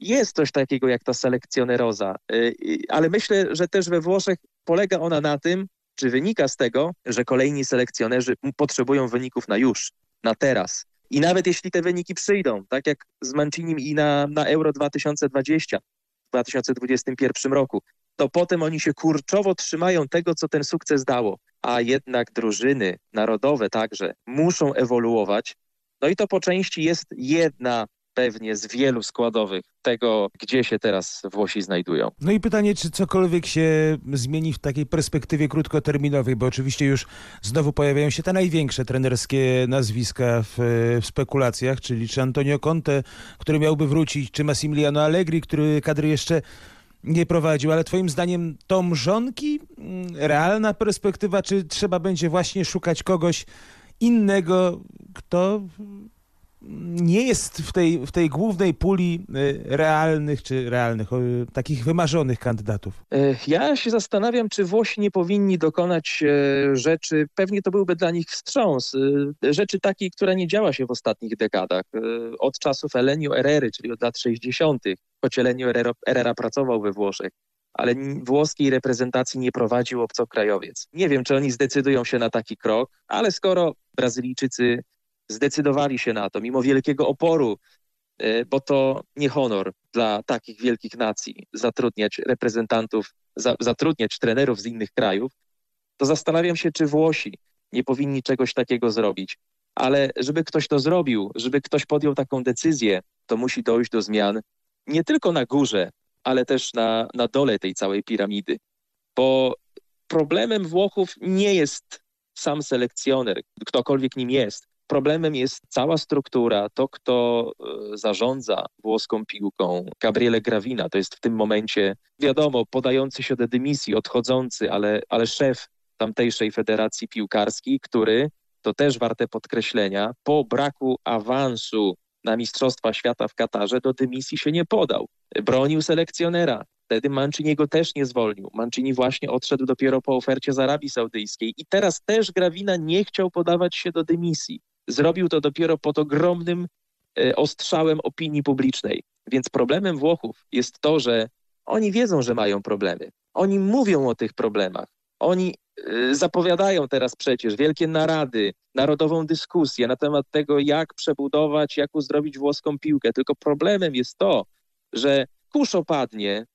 Jest coś takiego jak ta selekcjoneroza, y, y, ale myślę, że też we Włoszech polega ona na tym, czy wynika z tego, że kolejni selekcjonerzy potrzebują wyników na już, na teraz. I nawet jeśli te wyniki przyjdą, tak jak z Mancinim i na, na Euro 2020, w 2021 roku, to potem oni się kurczowo trzymają tego, co ten sukces dało. A jednak drużyny narodowe także muszą ewoluować. No i to po części jest jedna pewnie z wielu składowych tego, gdzie się teraz Włosi znajdują. No i pytanie, czy cokolwiek się zmieni w takiej perspektywie krótkoterminowej, bo oczywiście już znowu pojawiają się te największe trenerskie nazwiska w, w spekulacjach, czyli czy Antonio Conte, który miałby wrócić, czy Massimiliano Allegri, który kadry jeszcze nie prowadził, ale twoim zdaniem to mrzonki, realna perspektywa, czy trzeba będzie właśnie szukać kogoś innego, kto nie jest w tej, w tej głównej puli y, realnych czy realnych, takich wymarzonych kandydatów? E, ja się zastanawiam, czy Włosi nie powinni dokonać e, rzeczy, pewnie to byłby dla nich wstrząs, e, rzeczy takiej, która nie działa się w ostatnich dekadach. Od czasów Elenio Erery, czyli od lat 60., choć Elenio Herrera pracował we Włoszech, ale włoskiej reprezentacji nie prowadził obcokrajowiec. Nie wiem, czy oni zdecydują się na taki krok, ale skoro Brazylijczycy zdecydowali się na to, mimo wielkiego oporu, e, bo to nie honor dla takich wielkich nacji zatrudniać reprezentantów, za, zatrudniać trenerów z innych krajów, to zastanawiam się, czy Włosi nie powinni czegoś takiego zrobić. Ale żeby ktoś to zrobił, żeby ktoś podjął taką decyzję, to musi dojść do zmian nie tylko na górze, ale też na, na dole tej całej piramidy. Bo problemem Włochów nie jest sam selekcjoner, ktokolwiek nim jest. Problemem jest cała struktura, to kto e, zarządza włoską piłką. Gabriele Gravina to jest w tym momencie, wiadomo, podający się do dymisji, odchodzący, ale, ale szef tamtejszej federacji piłkarskiej, który, to też warte podkreślenia, po braku awansu na Mistrzostwa Świata w Katarze do dymisji się nie podał. Bronił selekcjonera. Wtedy Manciniego też nie zwolnił. Mancini właśnie odszedł dopiero po ofercie z Arabii Saudyjskiej i teraz też Grawina nie chciał podawać się do dymisji. Zrobił to dopiero pod ogromnym e, ostrzałem opinii publicznej. Więc problemem Włochów jest to, że oni wiedzą, że mają problemy. Oni mówią o tych problemach. Oni y, zapowiadają teraz przecież wielkie narady, narodową dyskusję na temat tego, jak przebudować, jak uzdrowić włoską piłkę. Tylko problemem jest to, że kurz opadnie,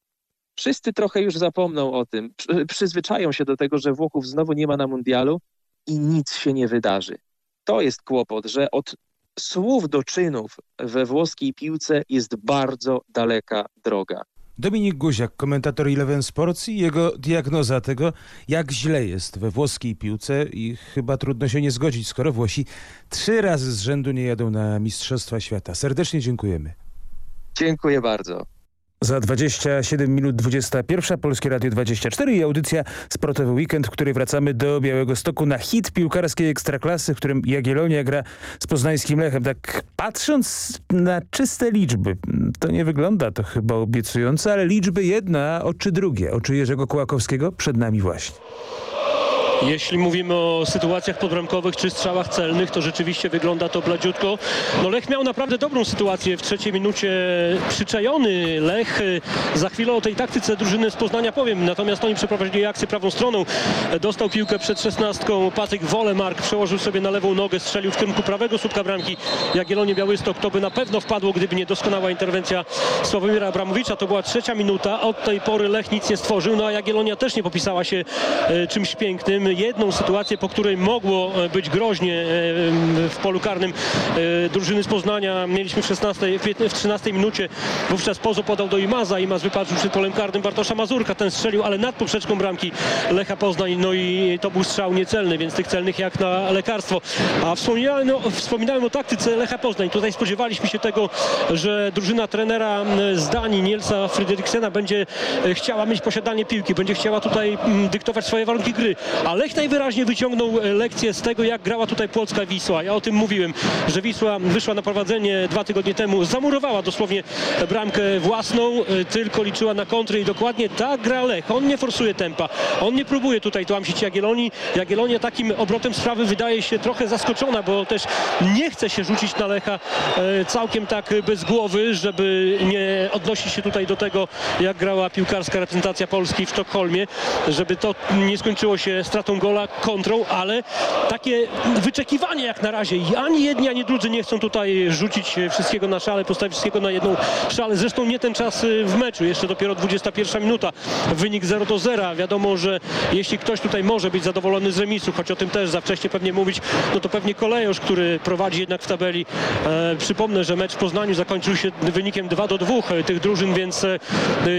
wszyscy trochę już zapomną o tym, przyzwyczają się do tego, że Włochów znowu nie ma na mundialu i nic się nie wydarzy. To jest kłopot, że od słów do czynów we włoskiej piłce jest bardzo daleka droga. Dominik Guziak, komentator Eleven Sports i jego diagnoza tego, jak źle jest we włoskiej piłce i chyba trudno się nie zgodzić, skoro Włosi trzy razy z rzędu nie jadą na Mistrzostwa Świata. Serdecznie dziękujemy. Dziękuję bardzo. Za 27 minut 21 Polskie Radio 24 i audycja Sportowy Weekend, w której wracamy do Białego Stoku na hit piłkarskiej Ekstraklasy, w którym Jagiellonia gra z poznańskim Lechem. Tak patrząc na czyste liczby, to nie wygląda to chyba obiecująco, ale liczby jedna, oczy drugie. Oczy Jerzego Kołakowskiego przed nami właśnie. Jeśli mówimy o sytuacjach podbramkowych czy strzałach celnych, to rzeczywiście wygląda to bladziutko. No Lech miał naprawdę dobrą sytuację w trzeciej minucie. Przyczajony Lech. Za chwilę o tej taktyce drużyny z Poznania powiem. Natomiast oni przeprowadzili akcję prawą stroną. Dostał piłkę przed szesnastką. Patryk Wolemark przełożył sobie na lewą nogę, strzelił w kierunku prawego słupka bramki. Jagiellonie Białystok to by na pewno wpadło, gdyby nie doskonała interwencja Sławomira Abramowicza. To była trzecia minuta. Od tej pory Lech nic nie stworzył. No a Jagiellonia też nie popisała się e, czymś pięknym jedną sytuację, po której mogło e, być groźnie e, w polu karnym e, drużyny z Poznania. Mieliśmy w 16, w 13 minucie. Wówczas Pozo podał do Imaza. Imaz wypatrzył przed polem karnym Bartosza Mazurka. Ten strzelił, ale nad poprzeczką bramki Lecha Poznań. No i to był strzał niecelny, więc tych celnych jak na lekarstwo. A wspominałem, no, wspominałem o taktyce Lecha Poznań. Tutaj spodziewaliśmy się tego, że drużyna trenera z Danii, Nielsa Fryderiksena będzie chciała mieć posiadanie piłki, będzie chciała tutaj dyktować swoje warunki gry. Ale Lech najwyraźniej wyciągnął e, lekcję z tego, jak grała tutaj polska Wisła. Ja o tym mówiłem, że Wisła wyszła na prowadzenie dwa tygodnie temu, zamurowała dosłownie bramkę własną, e, tylko liczyła na kontry i dokładnie tak gra Lech. On nie forsuje tempa, on nie próbuje tutaj tłamsić Jagiellonii. Jagiellonia takim obrotem sprawy wydaje się trochę zaskoczona, bo też nie chce się rzucić na Lecha e, całkiem tak bez głowy, żeby nie odnosić się tutaj do tego, jak grała piłkarska reprezentacja Polski w Sztokholmie, żeby to nie skończyło się stratą gola kontrą, ale takie wyczekiwanie jak na razie. Ani jedni, ani drudzy nie chcą tutaj rzucić wszystkiego na szale, postawić wszystkiego na jedną szalę. Zresztą nie ten czas y, w meczu, jeszcze dopiero 21 minuta. Wynik 0 do 0. Wiadomo, że jeśli ktoś tutaj może być zadowolony z remisu, choć o tym też za wcześnie pewnie mówić, no to pewnie Kolejosz, który prowadzi jednak w tabeli. E, przypomnę, że mecz w Poznaniu zakończył się wynikiem 2 do 2 tych drużyn, więc e,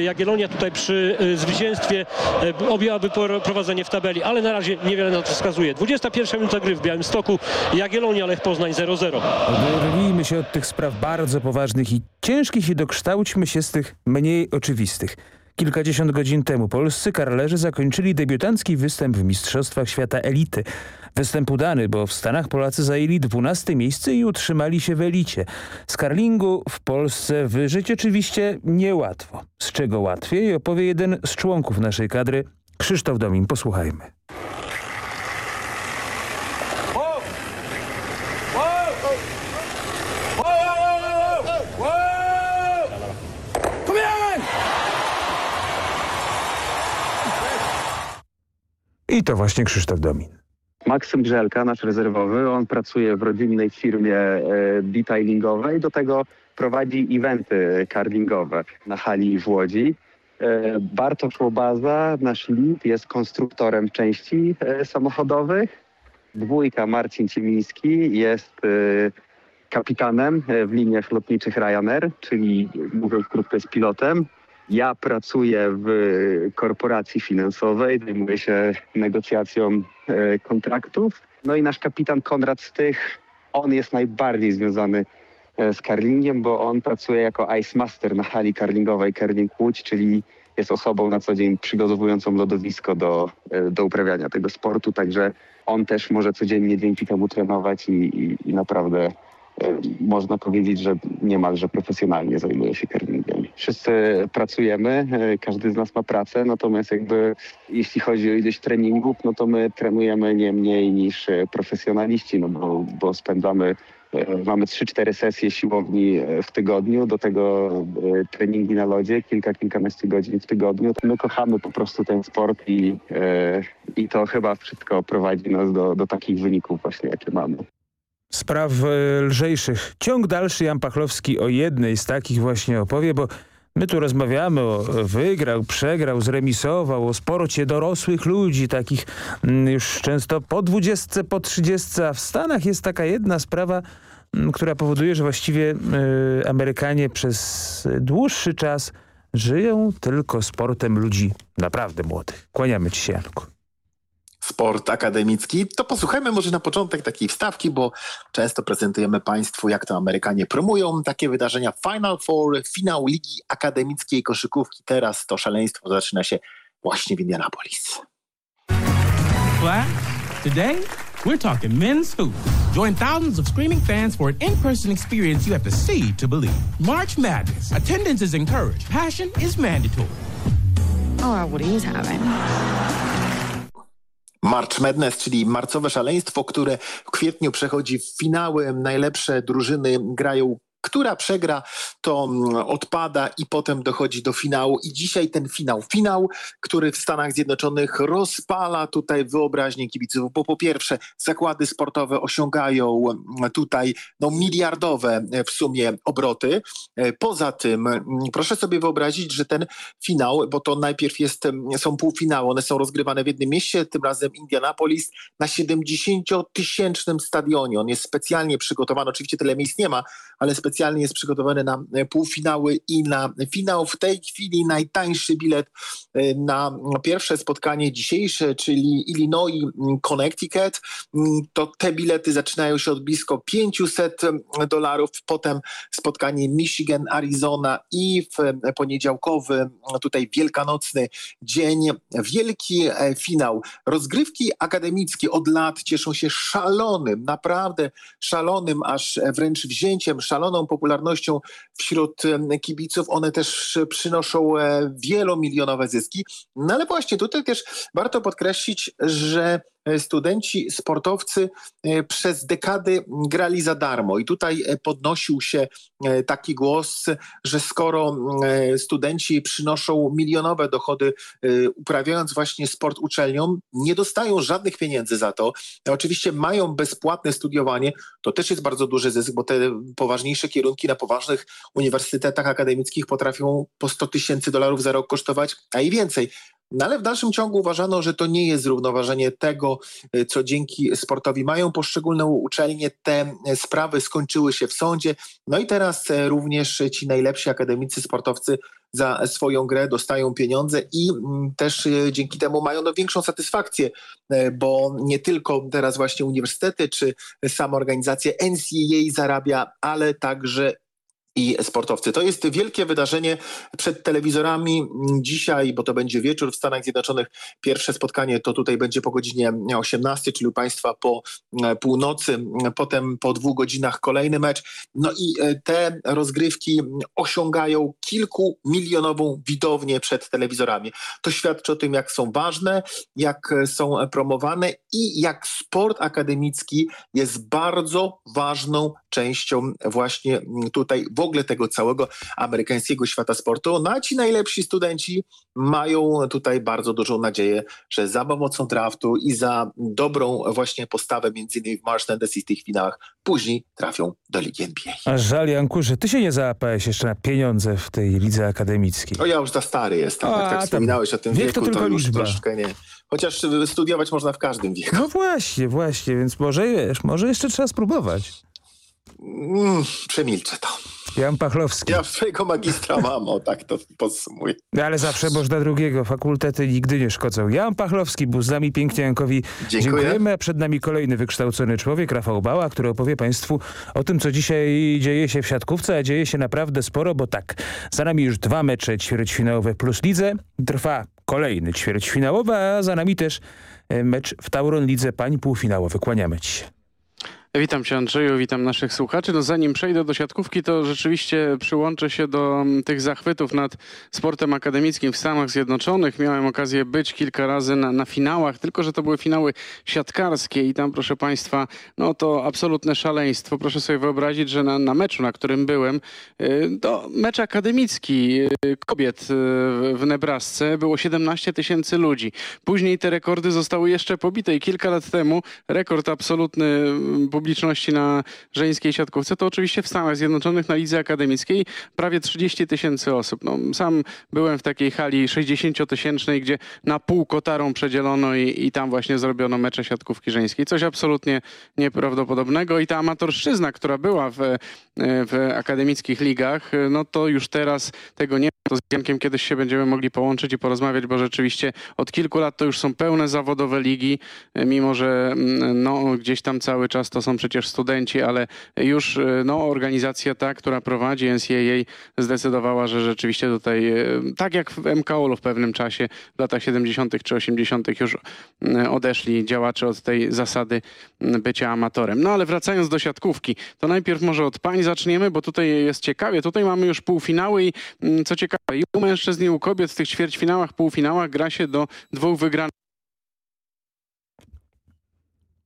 Jagiellonia tutaj przy e, zwycięstwie e, objęłaby prowadzenie w tabeli, ale na razie niewiele na to wskazuje. 21 minuta gry w Białymstoku, Jagiellonia, Lech Poznań 0-0. Oderwijmy się od tych spraw bardzo poważnych i ciężkich i dokształćmy się z tych mniej oczywistych. Kilkadziesiąt godzin temu polscy karlerzy zakończyli debiutancki występ w Mistrzostwach Świata Elity. Występ udany, bo w Stanach Polacy zajęli 12 miejsce i utrzymali się w elicie. Z karlingu w Polsce wyżyć oczywiście niełatwo. Z czego łatwiej opowie jeden z członków naszej kadry, Krzysztof Domin. Posłuchajmy. I to właśnie Krzysztof Domin. Maksym Grzelka, nasz rezerwowy, on pracuje w rodzinnej firmie e, detailingowej, do tego prowadzi eventy karlingowe na hali w Łodzi. E, Bartosz Łobaza, nasz lead, jest konstruktorem części e, samochodowych. Dwójka Marcin Ciemiński jest e, kapitanem w liniach lotniczych Ryanair, czyli mówiąc krótko jest pilotem. Ja pracuję w korporacji finansowej, zajmuję się negocjacją kontraktów. No i nasz kapitan Konrad Stych, on jest najbardziej związany z karlingiem, bo on pracuje jako ice master na hali karlingowej Kerling Łódź, czyli jest osobą na co dzień przygotowującą lodowisko do, e, do uprawiania tego sportu, także on też może codziennie dzięki temu trenować i, i, i naprawdę e, można powiedzieć, że niemalże profesjonalnie zajmuje się kerlingiem. Wszyscy pracujemy, e, każdy z nas ma pracę, natomiast jakby jeśli chodzi o ilość treningów, no to my trenujemy nie mniej niż e, profesjonaliści, no bo, bo spędzamy e, Mamy 3-4 sesje siłowni e, w tygodniu, do tego e, treningi na lodzie, kilka, kilkanaście godzin w tygodniu. My kochamy po prostu ten sport i, e, i to chyba wszystko prowadzi nas do, do takich wyników właśnie, jakie mamy. Spraw e, lżejszych. Ciąg dalszy Jan Pachlowski o jednej z takich właśnie opowie, bo my tu rozmawiamy o wygrał, przegrał, zremisował, o sporcie dorosłych ludzi, takich mm, już często po dwudziestce, po trzydziestce, a w Stanach jest taka jedna sprawa, mm, która powoduje, że właściwie y, Amerykanie przez dłuższy czas żyją tylko sportem ludzi naprawdę młodych. Kłaniamy ci się, Janku. Sport akademicki, to posłuchajmy może na początek takiej wstawki, bo często prezentujemy Państwu, jak to Amerykanie promują takie wydarzenia. Final Four, finał Ligi Akademickiej Koszykówki. Teraz to szaleństwo zaczyna się właśnie w Indianapolis. Class, today we're talking men's hoops. Join thousands of screaming fans for an in-person experience you have to see to believe. March Madness. Attendance is encouraged. Passion is mandatory. Oh, what he's having. March Madness, czyli marcowe szaleństwo, które w kwietniu przechodzi w finały. Najlepsze drużyny grają która przegra, to mm, odpada i potem dochodzi do finału. I dzisiaj ten finał, finał, który w Stanach Zjednoczonych rozpala tutaj wyobraźnię kibiców, bo po pierwsze zakłady sportowe osiągają mm, tutaj no, miliardowe w sumie obroty. E, poza tym mm, proszę sobie wyobrazić, że ten finał, bo to najpierw jest, są półfinały, one są rozgrywane w jednym mieście, tym razem Indianapolis na 70-tysięcznym stadionie. On jest specjalnie przygotowany, oczywiście tyle miejsc nie ma, ale specjalnie specjalnie jest przygotowany na e, półfinały i na finał. W tej chwili najtańszy bilet e, na pierwsze spotkanie dzisiejsze, czyli Illinois Connecticut, mm, to te bilety zaczynają się od blisko 500 dolarów. Potem spotkanie Michigan, Arizona i w poniedziałkowy, tutaj wielkanocny dzień, wielki e, finał. Rozgrywki akademickie od lat cieszą się szalonym, naprawdę szalonym, aż wręcz wzięciem, szaloną popularnością wśród kibiców. One też przynoszą e, wielomilionowe zyski. No ale właśnie tutaj też warto podkreślić, że studenci, sportowcy e, przez dekady grali za darmo. I tutaj e, podnosił się taki głos, że skoro studenci przynoszą milionowe dochody, uprawiając właśnie sport uczelniom, nie dostają żadnych pieniędzy za to. Oczywiście mają bezpłatne studiowanie, to też jest bardzo duży zysk, bo te poważniejsze kierunki na poważnych uniwersytetach akademickich potrafią po 100 tysięcy dolarów za rok kosztować, a i więcej. No ale w dalszym ciągu uważano, że to nie jest zrównoważenie tego, y, co dzięki sportowi mają poszczególne uczelnie. Te y, sprawy skończyły się w sądzie. No i teraz y, również ci najlepsi akademicy sportowcy za swoją grę dostają pieniądze i mm, też dzięki temu mają no większą satysfakcję, bo nie tylko teraz właśnie uniwersytety czy sama organizacja NCAA zarabia, ale także i sportowcy. To jest wielkie wydarzenie przed telewizorami dzisiaj, bo to będzie wieczór w Stanach Zjednoczonych. Pierwsze spotkanie to tutaj będzie po godzinie 18, czyli u Państwa po e, północy, potem po dwóch godzinach kolejny mecz. No i e, te rozgrywki osiągają kilkumilionową widownię przed telewizorami. To świadczy o tym, jak są ważne, jak są promowane i jak sport akademicki jest bardzo ważną częścią właśnie tutaj w ogóle tego całego amerykańskiego świata sportu. No a ci najlepsi studenci mają tutaj bardzo dużą nadzieję, że za pomocą draftu i za dobrą właśnie postawę między innymi w March Madness i w tych finałach później trafią do Ligi NBA. A żal Janku, że ty się nie załapałeś jeszcze na pieniądze w tej lidze akademickiej. O ja już za stary jestem, A, tak, tak wspominałeś o tym wiek wieku, to, tylko to już liczba. troszkę nie. Chociaż studiować można w każdym wieku. No właśnie, właśnie, więc może wiesz, może jeszcze trzeba spróbować. Mm, przemilczę to. Jan Pachlowski. Ja swojego magistra mam, o tak to podsumuję. Ale zawsze można drugiego. Fakultety nigdy nie szkodzą. Jan Pachlowski był z nami pięknie Jankowi. Dziękuję. Dziękujemy. A przed nami kolejny wykształcony człowiek, Rafał Bała, który opowie Państwu o tym, co dzisiaj dzieje się w siatkówce, a dzieje się naprawdę sporo, bo tak, za nami już dwa mecze ćwierćfinałowe plus lidze. Trwa kolejny ćwierćfinałowy, a za nami też e, mecz w Tauron Lidze Pań półfinałowy. Kłaniamy Ci się. Witam Cię Andrzeju, witam naszych słuchaczy. No zanim przejdę do siatkówki, to rzeczywiście przyłączę się do mm, tych zachwytów nad sportem akademickim w Stanach Zjednoczonych. Miałem okazję być kilka razy na, na finałach, tylko że to były finały siatkarskie i tam proszę Państwa, no to absolutne szaleństwo. Proszę sobie wyobrazić, że na, na meczu, na którym byłem, y, to mecz akademicki y, kobiet y, w Nebrasce było 17 tysięcy ludzi. Później te rekordy zostały jeszcze pobite i kilka lat temu rekord absolutny mm, publiczności na żeńskiej siatkówce, to oczywiście w Stanach Zjednoczonych na lidze akademickiej prawie 30 tysięcy osób. No, sam byłem w takiej hali 60-tysięcznej, gdzie na pół kotarą przedzielono i, i tam właśnie zrobiono mecze siatkówki żeńskiej. Coś absolutnie nieprawdopodobnego i ta amatorszczyzna, która była w, w akademickich ligach, no to już teraz tego nie z Jankiem kiedyś się będziemy mogli połączyć i porozmawiać, bo rzeczywiście od kilku lat to już są pełne zawodowe ligi, e, mimo że mm, no, gdzieś tam cały czas to są przecież studenci, ale już e, no, organizacja ta, która prowadzi NCAA zdecydowała, że rzeczywiście tutaj, e, tak jak w MKOL w pewnym czasie, w latach 70. czy 80. już mm, odeszli działacze od tej zasady mm, bycia amatorem. No ale wracając do siatkówki, to najpierw może od pań zaczniemy, bo tutaj jest ciekawie. Tutaj mamy już półfinały i co ciekawe, i u mężczyzn i u kobiet w tych ćwierćfinałach, półfinałach gra się do dwóch wygranych.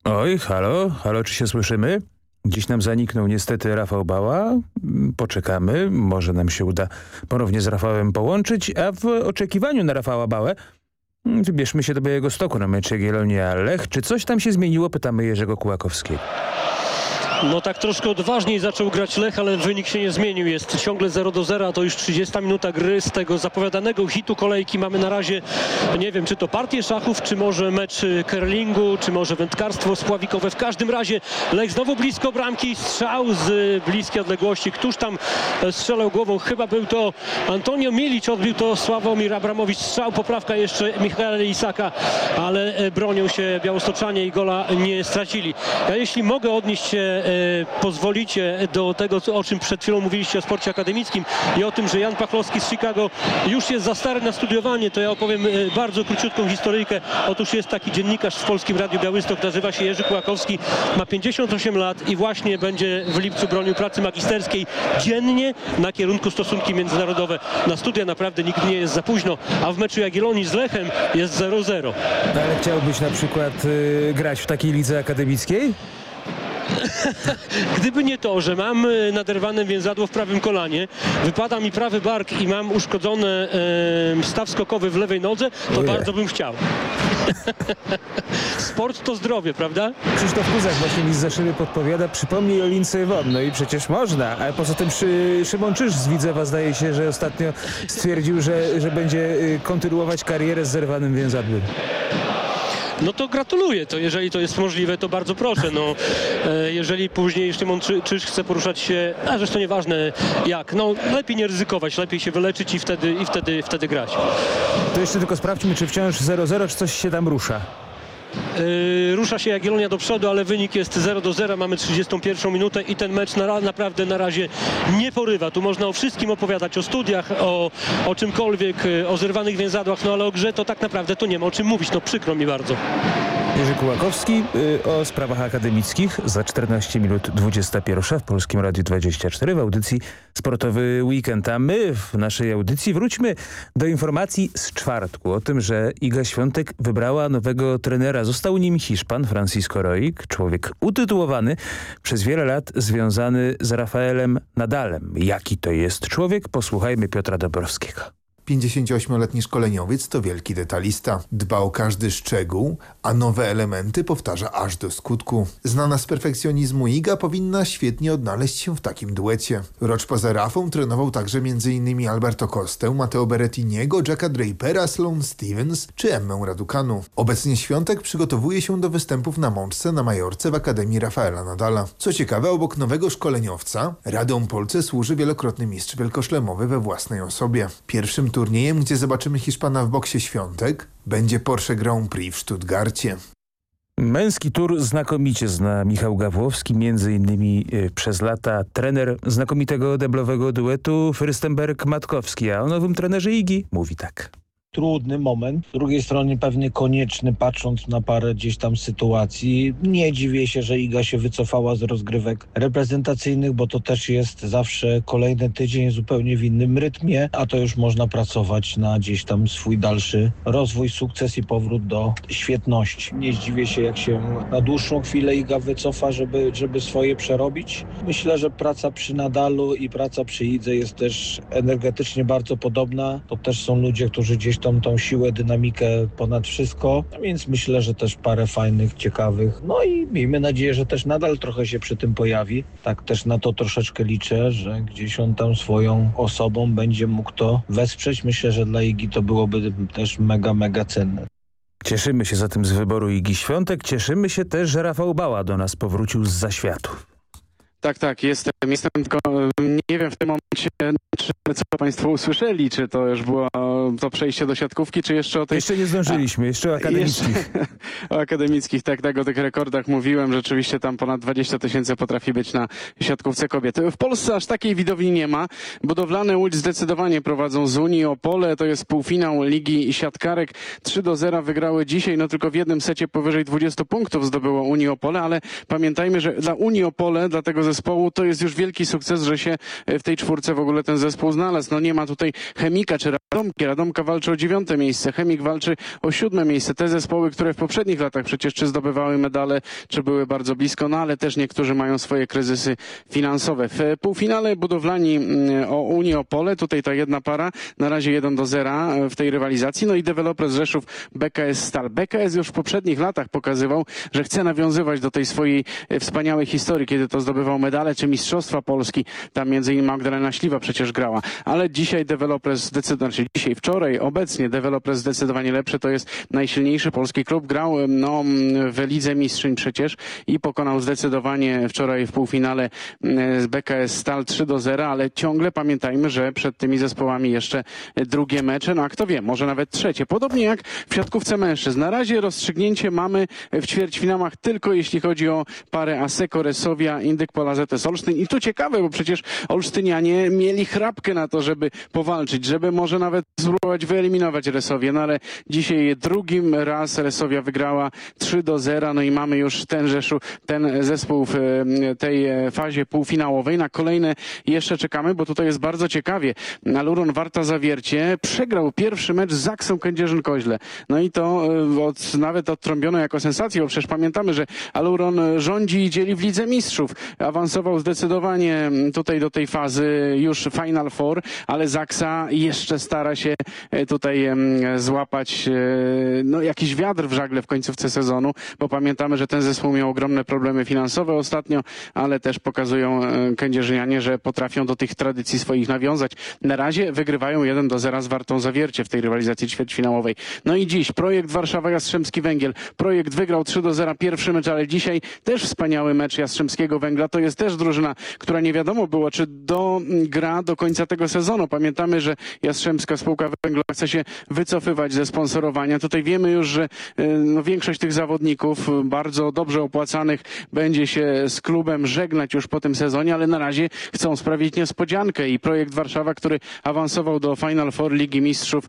Oj, halo, halo, czy się słyszymy? Dziś nam zaniknął niestety Rafał Bała. Poczekamy, może nam się uda ponownie z Rafałem połączyć, a w oczekiwaniu na Rafała Bałę mm, wybierzmy się do Białego Stoku na mecz Jagiellonia-Lech. Czy coś tam się zmieniło? Pytamy Jerzego Kułakowskiego. No tak troszkę odważniej zaczął grać Lech, ale wynik się nie zmienił. Jest ciągle 0 do 0, a to już 30 minuta gry. Z tego zapowiadanego hitu kolejki mamy na razie, nie wiem, czy to partię szachów, czy może mecz y, curlingu, czy może wędkarstwo spławikowe. W każdym razie Lech znowu blisko bramki, strzał z y, bliskiej odległości. Któż tam e, strzelał głową? Chyba był to Antonio Milic, odbił to Sławomir Abramowicz. Strzał, poprawka jeszcze Michaela Isaka, ale e, bronią się białostoczanie i gola nie stracili. Ja jeśli mogę odnieść się pozwolicie do tego, o czym przed chwilą mówiliście o sporcie akademickim i o tym, że Jan Pachlowski z Chicago już jest za stary na studiowanie, to ja opowiem e, bardzo króciutką historyjkę. Otóż jest taki dziennikarz w Polskim Radiu Białystok, nazywa się Jerzy Kłakowski, ma 58 lat i właśnie będzie w lipcu bronił pracy magisterskiej dziennie na kierunku stosunki międzynarodowe. Na studia naprawdę nigdy nie jest za późno, a w meczu Jagiellonii z Lechem jest 0-0. No, ale chciałbyś na przykład y, grać w takiej lidze akademickiej? *laughs* Gdyby nie to, że mam e, naderwane więzadło w prawym kolanie, wypada mi prawy bark i mam uszkodzony e, staw skokowy w lewej nodze, to Ojej. bardzo bym chciał. *laughs* Sport to zdrowie, prawda? Krzysztof Kuzak właśnie mi z za szyby podpowiada, przypomnij o Lince Won. No i przecież można. A poza tym Szy, Szymon Czyż z Widzewa zdaje się, że ostatnio stwierdził, że, że będzie y, kontynuować karierę z zerwanym więzadłem. No to gratuluję, to jeżeli to jest możliwe, to bardzo proszę. No, e, jeżeli później Szymon Czy- Czyż chce poruszać się, a zresztą nieważne jak, no lepiej nie ryzykować, lepiej się wyleczyć i wtedy, i wtedy, wtedy grać. To jeszcze tylko sprawdźmy, czy wciąż 0-0, czy coś się tam rusza. Yy, rusza się Jagiellonia do przodu, ale wynik jest 0 do 0. Mamy 31 minutę i ten mecz na, naprawdę na razie nie porywa. Tu można o wszystkim opowiadać, o studiach, o, o czymkolwiek, yy, o zerwanych więzadłach, no ale o grze to tak naprawdę to nie ma o czym mówić. No przykro mi bardzo. Jerzy Kułakowski y, o sprawach akademickich za 14 minut 21 w Polskim Radiu 24 w audycji Sportowy Weekend. A my w naszej audycji wróćmy do informacji z czwartku o tym, że Iga Świątek wybrała nowego trenera. Został nim Hiszpan Francisco Roig, człowiek utytułowany, przez wiele lat związany z Rafaelem Nadalem. Jaki to jest człowiek? Posłuchajmy Piotra Dobrowskiego. 58-letni szkoleniowiec to wielki detalista. Dba o każdy szczegół, a nowe elementy powtarza aż do skutku. Znana z perfekcjonizmu Iga powinna świetnie odnaleźć się w takim duecie. Rocz poza Rafą trenował także m.in. Alberto Costę, Matteo Berrettiniego, Jacka Drapera, Sloane Stevens czy Emmę Raducanu. Obecnie Świątek przygotowuje się do występów na mączce na Majorce w Akademii Rafaela Nadala. Co ciekawe, obok nowego szkoleniowca, Radą Polce służy wielokrotny mistrz wielkoszlemowy we własnej osobie. Pierwszym turniejem, gdzie zobaczymy Hiszpana w boksie Świątek, będzie Porsche Grand Prix w Stuttgarcie. Męski tur znakomicie zna Michał Gawłowski, między innymi y, przez lata trener znakomitego deblowego duetu Frystenberg-Matkowski, a o nowym trenerze Igi mówi tak. Trudny moment. Z drugiej strony pewnie konieczny, patrząc na parę gdzieś tam sytuacji. Nie dziwię się, że Iga się wycofała z rozgrywek reprezentacyjnych, bo to też jest zawsze kolejny tydzień zupełnie w innym rytmie, a to już można pracować na gdzieś tam swój dalszy rozwój, sukces i powrót do świetności. Nie zdziwię się, jak się na dłuższą chwilę Iga wycofa, żeby, żeby swoje przerobić. Myślę, że praca przy Nadalu i praca przy Idze jest też energetycznie bardzo podobna. To też są ludzie, którzy gdzieś tam tą siłę, dynamikę ponad wszystko, No więc myślę, że też parę fajnych, ciekawych. No i miejmy nadzieję, że też nadal trochę się przy tym pojawi. Tak też na to troszeczkę liczę, że gdzieś on tam swoją osobą będzie mógł to wesprzeć. Myślę, że dla Igi to byłoby też mega, mega cenne. Cieszymy się zatem z wyboru Igi Świątek. Cieszymy się też, że Rafał Bała do nas powrócił z zaświatów. Tak, tak, jest Jestem tylko, nie wiem w tym momencie, czy, co Państwo usłyszeli, czy to już było to przejście do siatkówki, czy jeszcze o tej... Jeszcze nie zdążyliśmy, jeszcze o akademickich. Jeszcze, *laughs* o akademickich, tak, tak, o tych rekordach mówiłem. Rzeczywiście tam ponad 20 tysięcy potrafi być na siatkówce kobiet. W Polsce aż takiej widowni nie ma. Budowlane Łódź zdecydowanie prowadzą z Unii Opole. To jest półfinał Ligi Siatkarek. 3 do 0 wygrały dzisiaj, no tylko w jednym secie powyżej 20 punktów zdobyło Unii Opole, ale pamiętajmy, że dla Unii Opole, dla tego zespołu, to jest już wielki sukces, że się w tej czwórce w ogóle ten zespół znalazł. No nie ma tutaj Chemika czy Radomki. Radomka walczy o dziewiąte miejsce, Chemik walczy o siódme miejsce. Te zespoły, które w poprzednich latach przecież czy zdobywały medale, czy były bardzo blisko, no ale też niektórzy mają swoje kryzysy finansowe. W półfinale budowlani mm, o Unii Opole, tutaj ta jedna para, na razie 1 do 0 w tej rywalizacji. No i deweloper z Rzeszów BKS Stal. BKS już w poprzednich latach pokazywał, że chce nawiązywać do tej swojej e, wspaniałej historii, kiedy to zdobywał medale czy Mistrzostwa Polski. Tam między innymi Magdalena Śliwa przecież grała. Ale dzisiaj deweloper zdecydowanie, znaczy dzisiaj, wczoraj, obecnie deweloper zdecydowanie lepszy. To jest najsilniejszy polski klub. Grał no, w Lidze Mistrzyń przecież i pokonał zdecydowanie wczoraj w półfinale z BKS Stal 3 do 0, ale ciągle pamiętajmy, że przed tymi zespołami jeszcze drugie mecze, no a kto wie, może nawet trzecie. Podobnie jak w siatkówce mężczyzn. Na razie rozstrzygnięcie mamy w ćwierćfinałach tylko jeśli chodzi o parę Aseko, Resowia, Indyk Pola ZS Olsztyn. I tu ciekawe, bo przecież Olsztynianie mieli chrapkę na to, żeby powalczyć, żeby może nawet spróbować wyeliminować Resowię, no ale dzisiaj drugim raz Resowia wygrała 3 do 0, no i mamy już ten Rzeszu, ten zespół w tej fazie półfinałowej. Na kolejne jeszcze czekamy, bo tutaj jest bardzo ciekawie. Aluron Warta Zawiercie przegrał pierwszy mecz z Zaksą Kędzierzyn-Koźle. No i to od, nawet odtrąbiono jako sensację, bo przecież pamiętamy, że Aluron rządzi i dzieli w Lidze Mistrzów. Awansował zdecydowanie tutaj do tej fazy już Final Four, ale Zaksa jeszcze stara się tutaj złapać no, jakiś wiatr w żagle w końcówce sezonu, bo pamiętamy, że ten zespół miał ogromne problemy finansowe ostatnio, ale też pokazują kędzierzynianie, że potrafią do tych tradycji swoich nawiązać. Na razie wygrywają 1 do 0 z Wartą Zawiercie w tej rywalizacji ćwierćfinałowej. No i dziś projekt Warszawa Jastrzębski Węgiel. Projekt wygrał 3 do 0 pierwszy mecz, ale dzisiaj też wspaniały mecz Jastrzębskiego Węgla. To jest też drużyna, która nie wiadomo było, czy do gra do końca tego sezonu. Pamiętamy, że Jastrzębska Spółka Węgla chce się wycofywać ze sponsorowania. Tutaj wiemy już, że no, większość tych zawodników bardzo dobrze opłacanych będzie się z klubem żegnać już po tym sezonie, ale na razie chcą sprawić niespodziankę i projekt Warszawa, który awansował do Final Four Ligi Mistrzów,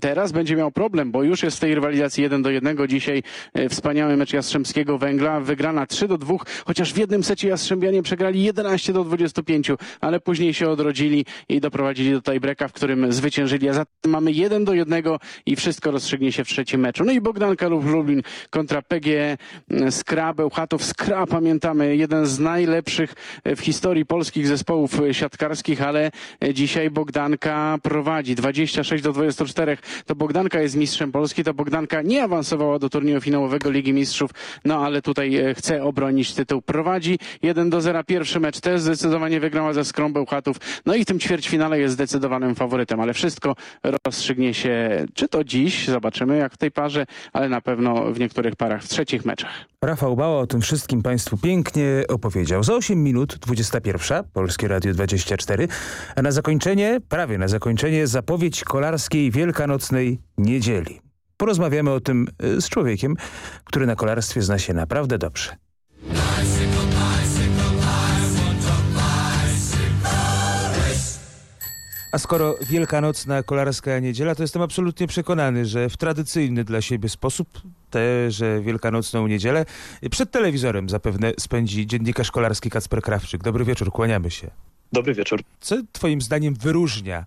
teraz będzie miał problem, bo już jest w tej rywalizacji 1 do 1. Dzisiaj wspaniały mecz Jastrzębskiego Węgla, wygrana 3 do 2, chociaż w jednym secie Jastrzębianie przegrali 11 do 25, ale później się odrodzili i doprowadzili do tiebreaka, w którym zwyciężyli, a zatem mamy 1 do 1 i wszystko rozstrzygnie się w trzecim meczu. No i Bogdanka lub Lublin kontra PG Skra, Bełchatów Skra, pamiętamy, jeden z najlepszych w historii polskich zespołów siatkarskich, ale dzisiaj Bogdanka prowadzi 26 do 24. To Bogdanka jest mistrzem Polski, to Bogdanka nie awansowała do turnieju finałowego Ligi Mistrzów, no ale tutaj chce obronić tytuł. Prowadzi 1 do 0 pierwszy mecz, też zdecydowanie wygrała ze Skrą Bełchatów. No i w tym ćwierćfinale jest zdecydowanym faworytem, ale wszystko rozstrzygnie się, czy to dziś, zobaczymy jak w tej parze, ale na pewno w niektórych parach w trzecich meczach. Rafał Bała o tym wszystkim Państwu pięknie opowiedział. Za 8 minut 21, Polskie Radio 24, a na zakończenie, prawie na zakończenie, zapowiedź kolarskiej wielkanocnej niedzieli. Porozmawiamy o tym z człowiekiem, który na kolarstwie zna się naprawdę dobrze. A skoro Wielkanocna Kolarska Niedziela, to jestem absolutnie przekonany, że w tradycyjny dla siebie sposób tę, że Wielkanocną Niedzielę przed telewizorem zapewne spędzi dziennikarz kolarski Kacper Krawczyk. Dobry wieczór, kłaniamy się. Dobry wieczór. Co twoim zdaniem wyróżnia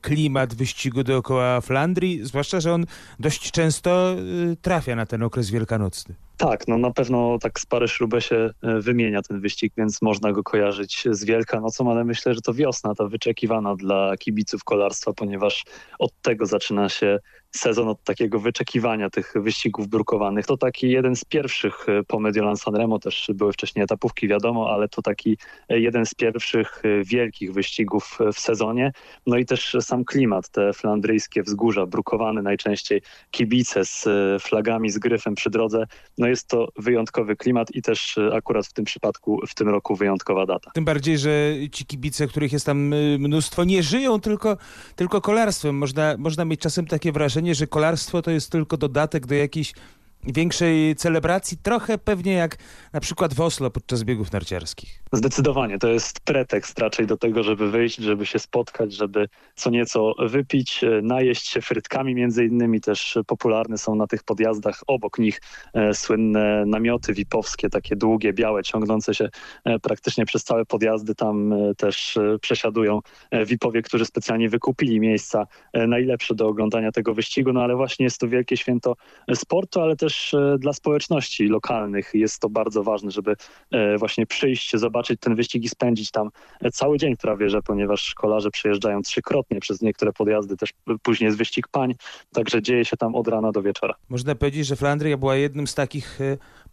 klimat wyścigu dookoła Flandrii, zwłaszcza, że on dość często trafia na ten okres wielkanocny. Tak, no na pewno tak z parę śrubę się wymienia ten wyścig, więc można go kojarzyć z Wielkanocą, ale myślę, że to wiosna, ta wyczekiwana dla kibiców kolarstwa, ponieważ od tego zaczyna się sezon od takiego wyczekiwania tych wyścigów brukowanych. To taki jeden z pierwszych po Mediolan Sanremo, też były wcześniej etapówki wiadomo, ale to taki jeden z pierwszych wielkich wyścigów w sezonie. No i też sam klimat, te flandryjskie wzgórza, brukowane najczęściej kibice z flagami, z gryfem przy drodze, no jest jest to wyjątkowy klimat i też akurat w tym przypadku w tym roku wyjątkowa data. Tym bardziej, że ci kibice, których jest tam mnóstwo, nie żyją tylko, tylko kolarstwem. Można, można mieć czasem takie wrażenie, że kolarstwo to jest tylko dodatek do jakiejś większej celebracji, trochę pewnie jak na przykład w Oslo podczas biegów narciarskich. Zdecydowanie, to jest pretekst raczej do tego, żeby wyjść, żeby się spotkać, żeby co nieco wypić, e, najeść się frytkami między innymi, też popularne są na tych podjazdach obok nich e, słynne namioty wipowskie, takie długie, białe, ciągnące się e, praktycznie przez całe podjazdy, tam też przesiadują wipowie, którzy specjalnie wykupili miejsca najlepsze do oglądania tego wyścigu, no ale właśnie jest to wielkie święto sportu, ale też też e, dla społeczności lokalnych jest to bardzo ważne, żeby e, właśnie przyjść, zobaczyć ten wyścig i spędzić tam e, cały dzień prawie, że ponieważ szkolarze przyjeżdżają trzykrotnie przez niektóre podjazdy, też później jest wyścig pań, także dzieje się tam od rana do wieczora. Można powiedzieć, że Flandria była jednym z takich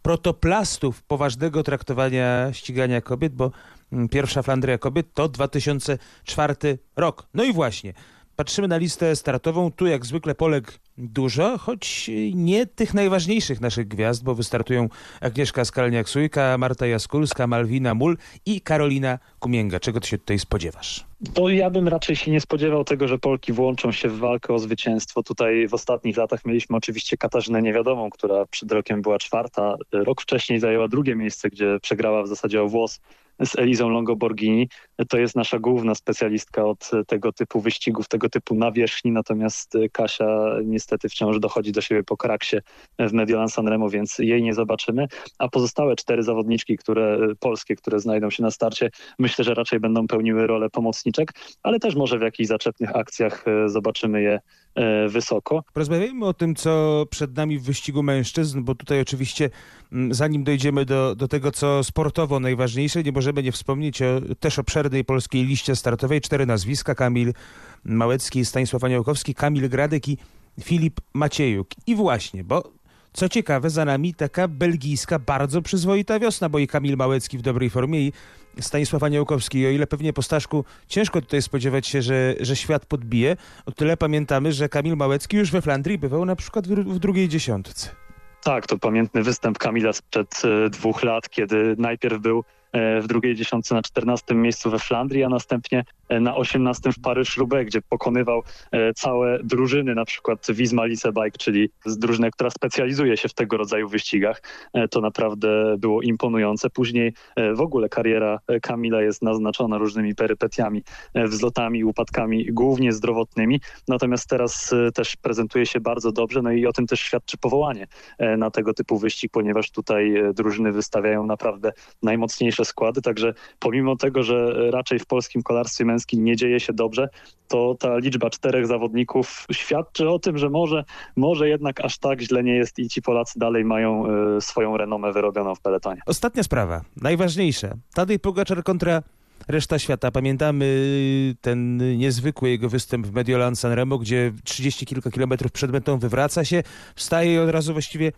protoplastów poważnego traktowania ścigania kobiet, bo mm, pierwsza Flandria kobiet to 2004 rok. No i właśnie, patrzymy na listę startową, tu jak zwykle Polek dużo, choć nie tych najważniejszych naszych gwiazd, bo wystartują Agnieszka Skalniak-Sujka, Marta Jaskulska, Malwina Mul i Karolina Kumięga. Czego ty się tutaj spodziewasz? To ja bym raczej się nie spodziewał tego, że Polki włączą się w walkę o zwycięstwo. Tutaj w ostatnich latach mieliśmy oczywiście Katarzynę Niewiadomą, która przed rokiem była czwarta. Rok wcześniej zajęła drugie miejsce, gdzie przegrała w zasadzie o włos z Elizą Longoborghini. To jest nasza główna specjalistka od tego typu wyścigów, tego typu nawierzchni, natomiast Kasia niestety wciąż dochodzi do siebie po kraksie w Mediolan Sanremo, więc jej nie zobaczymy. A pozostałe cztery zawodniczki, które polskie, które znajdą się na starcie, myślę, że raczej będą pełniły rolę pomocniczek, ale też może w jakichś zaczepnych akcjach e, zobaczymy je wysoko. Porozmawiajmy o tym, co przed nami w wyścigu mężczyzn, bo tutaj oczywiście mm, zanim dojdziemy do, do tego, co sportowo najważniejsze, nie możemy nie wspomnieć o też obszernej polskiej liście startowej. Cztery nazwiska, Kamil Małecki, Stanisław Aniołkowski, Kamil Gradek i Filip Maciejuk. I właśnie, bo co ciekawe, za nami taka belgijska, bardzo przyzwoita wiosna, bo i Kamil Małecki w dobrej formie i Stanisław Aniołkowski. O ile pewnie po Staszku ciężko tutaj spodziewać się, że, że świat podbije, o tyle pamiętamy, że Kamil Małecki już we Flandrii bywał na przykład w, w drugiej dziesiątce. Tak, to pamiętny występ Kamila sprzed e, dwóch lat, kiedy najpierw był w drugiej dziesiątce na czternastym miejscu we Flandrii, a następnie E, na 18 w Paryż-Roubaix, gdzie pokonywał e, całe drużyny, na przykład Wisma Bike, czyli drużynę, która specjalizuje się w tego rodzaju wyścigach. E, to naprawdę było imponujące. Później w ogóle kariera Kamila jest naznaczona różnymi perypetiami, wzlotami, upadkami, głównie zdrowotnymi. Natomiast teraz też prezentuje się bardzo dobrze, no i o tym też świadczy powołanie na tego typu wyścig, ponieważ tutaj drużyny wystawiają naprawdę najmocniejsze składy, także pomimo tego, że raczej w polskim kolarstwie męskim nie dzieje się dobrze, to ta liczba czterech zawodników świadczy o tym, że może, może jednak aż tak źle nie jest i ci Polacy dalej mają y, swoją renomę wyrobioną w peletonie. Ostatnia sprawa, najważniejsza. Tadej Pogaczar kontra reszta świata. Pamiętamy ten niezwykły jego występ w Mediolan Sanremo, gdzie 30 kilka kilometrów przed metą wywraca się, wstaje i od razu właściwie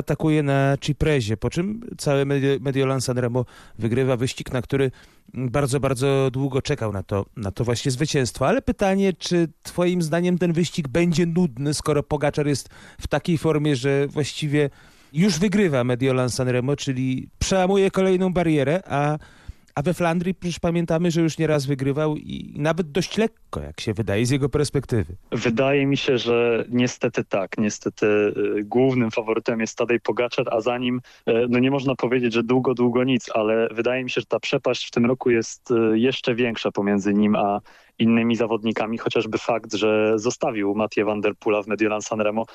atakuje na Ciprezie, po czym cały Mediolan Sanremo wygrywa wyścig, na który bardzo, bardzo długo czekał na to, na to właśnie zwycięstwo. Ale pytanie, czy twoim zdaniem ten wyścig będzie nudny, skoro Pogaczar jest w takiej formie, że właściwie już wygrywa Mediolan Sanremo, czyli przełamuje kolejną barierę, a a we Flandrii przecież pamiętamy, że już nieraz wygrywał i nawet dość lekko, jak się wydaje z jego perspektywy. Wydaje mi się, że niestety tak. Niestety y, głównym faworytem jest Tadej Pogaczar, a za nim, y, no nie można powiedzieć, że długo, długo nic, ale wydaje mi się, że ta przepaść w tym roku jest y, jeszcze większa pomiędzy nim a innymi zawodnikami, chociażby fakt, że zostawił Mathieu van der Pula w Mediolan Sanremo,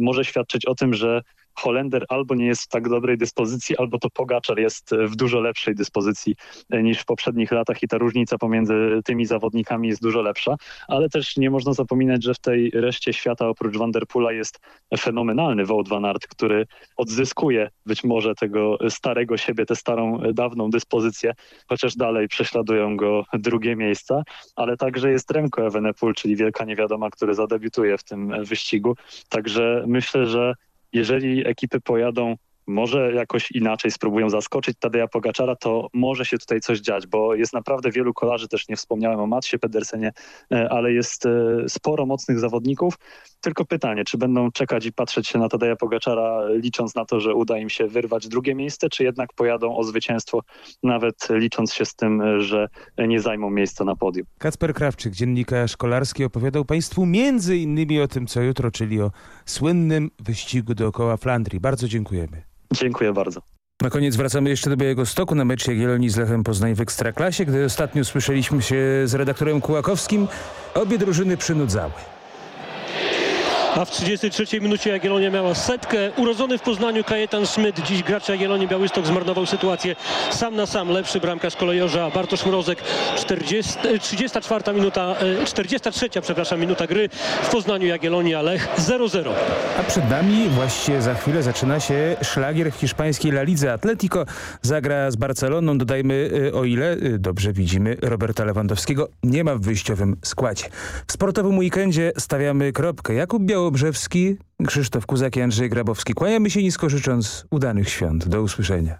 może świadczyć o tym, że Holender albo nie jest w tak dobrej dyspozycji, albo to Pogaczar jest w dużo lepszej dyspozycji e, niż w poprzednich latach i ta różnica pomiędzy tymi zawodnikami jest dużo lepsza, ale też nie można zapominać, że w tej reszcie świata oprócz Vanderpula jest fenomenalny Wout van Aert, który odzyskuje być może tego starego siebie, tę starą, dawną dyspozycję, chociaż dalej prześladują go drugie miejsca, ale także jest Remco Evenepoel, czyli wielka niewiadoma, który zadebiutuje w tym wyścigu. Także myślę, że jeżeli ekipy pojadą może jakoś inaczej spróbują zaskoczyć Tadeja Pogaczara, to może się tutaj coś dziać, bo jest naprawdę wielu kolarzy, też nie wspomniałem o Matsie Pedersenie, e, ale jest e, sporo mocnych zawodników. Tylko pytanie, czy będą czekać i patrzeć się na Tadeja Pogaczara, licząc na to, że uda im się wyrwać drugie miejsce, czy jednak pojadą o zwycięstwo, nawet licząc się z tym, że nie zajmą miejsca na podium. Kacper Krawczyk, dziennikarz szkolarski, opowiadał Państwu między innymi o tym, co jutro, czyli o słynnym wyścigu dookoła Flandrii. Bardzo dziękujemy. Dziękuję bardzo. Na koniec wracamy jeszcze do Białego Stoku na mecz Jagiellonii z Lechem Poznań w Ekstraklasie. Gdy ostatnio słyszeliśmy się z redaktorem Kułakowskim, obie drużyny przynudzały. A w 33 minucie Jagiellonia miała setkę. Urodzony w Poznaniu Kajetan Smyt, dziś gracz Jagiellonii Białystok zmarnował sytuację sam na sam. Lepszy bramkarz kolejorza Bartosz Mrozek. 40, 34 minuta, 43 przepraszam, minuta gry w Poznaniu Jagiellonia Lech 0-0. A przed nami właściwie za chwilę zaczyna się szlagier hiszpańskiej La Lidze. Atletico zagra z Barceloną. Dodajmy, o ile dobrze widzimy Roberta Lewandowskiego nie ma w wyjściowym składzie. W sportowym weekendzie stawiamy kropkę. Jakub Biało Białobrzewski, Krzysztof Kuzak i Andrzej Grabowski. Kłaniamy się nisko życząc udanych świąt. Do usłyszenia.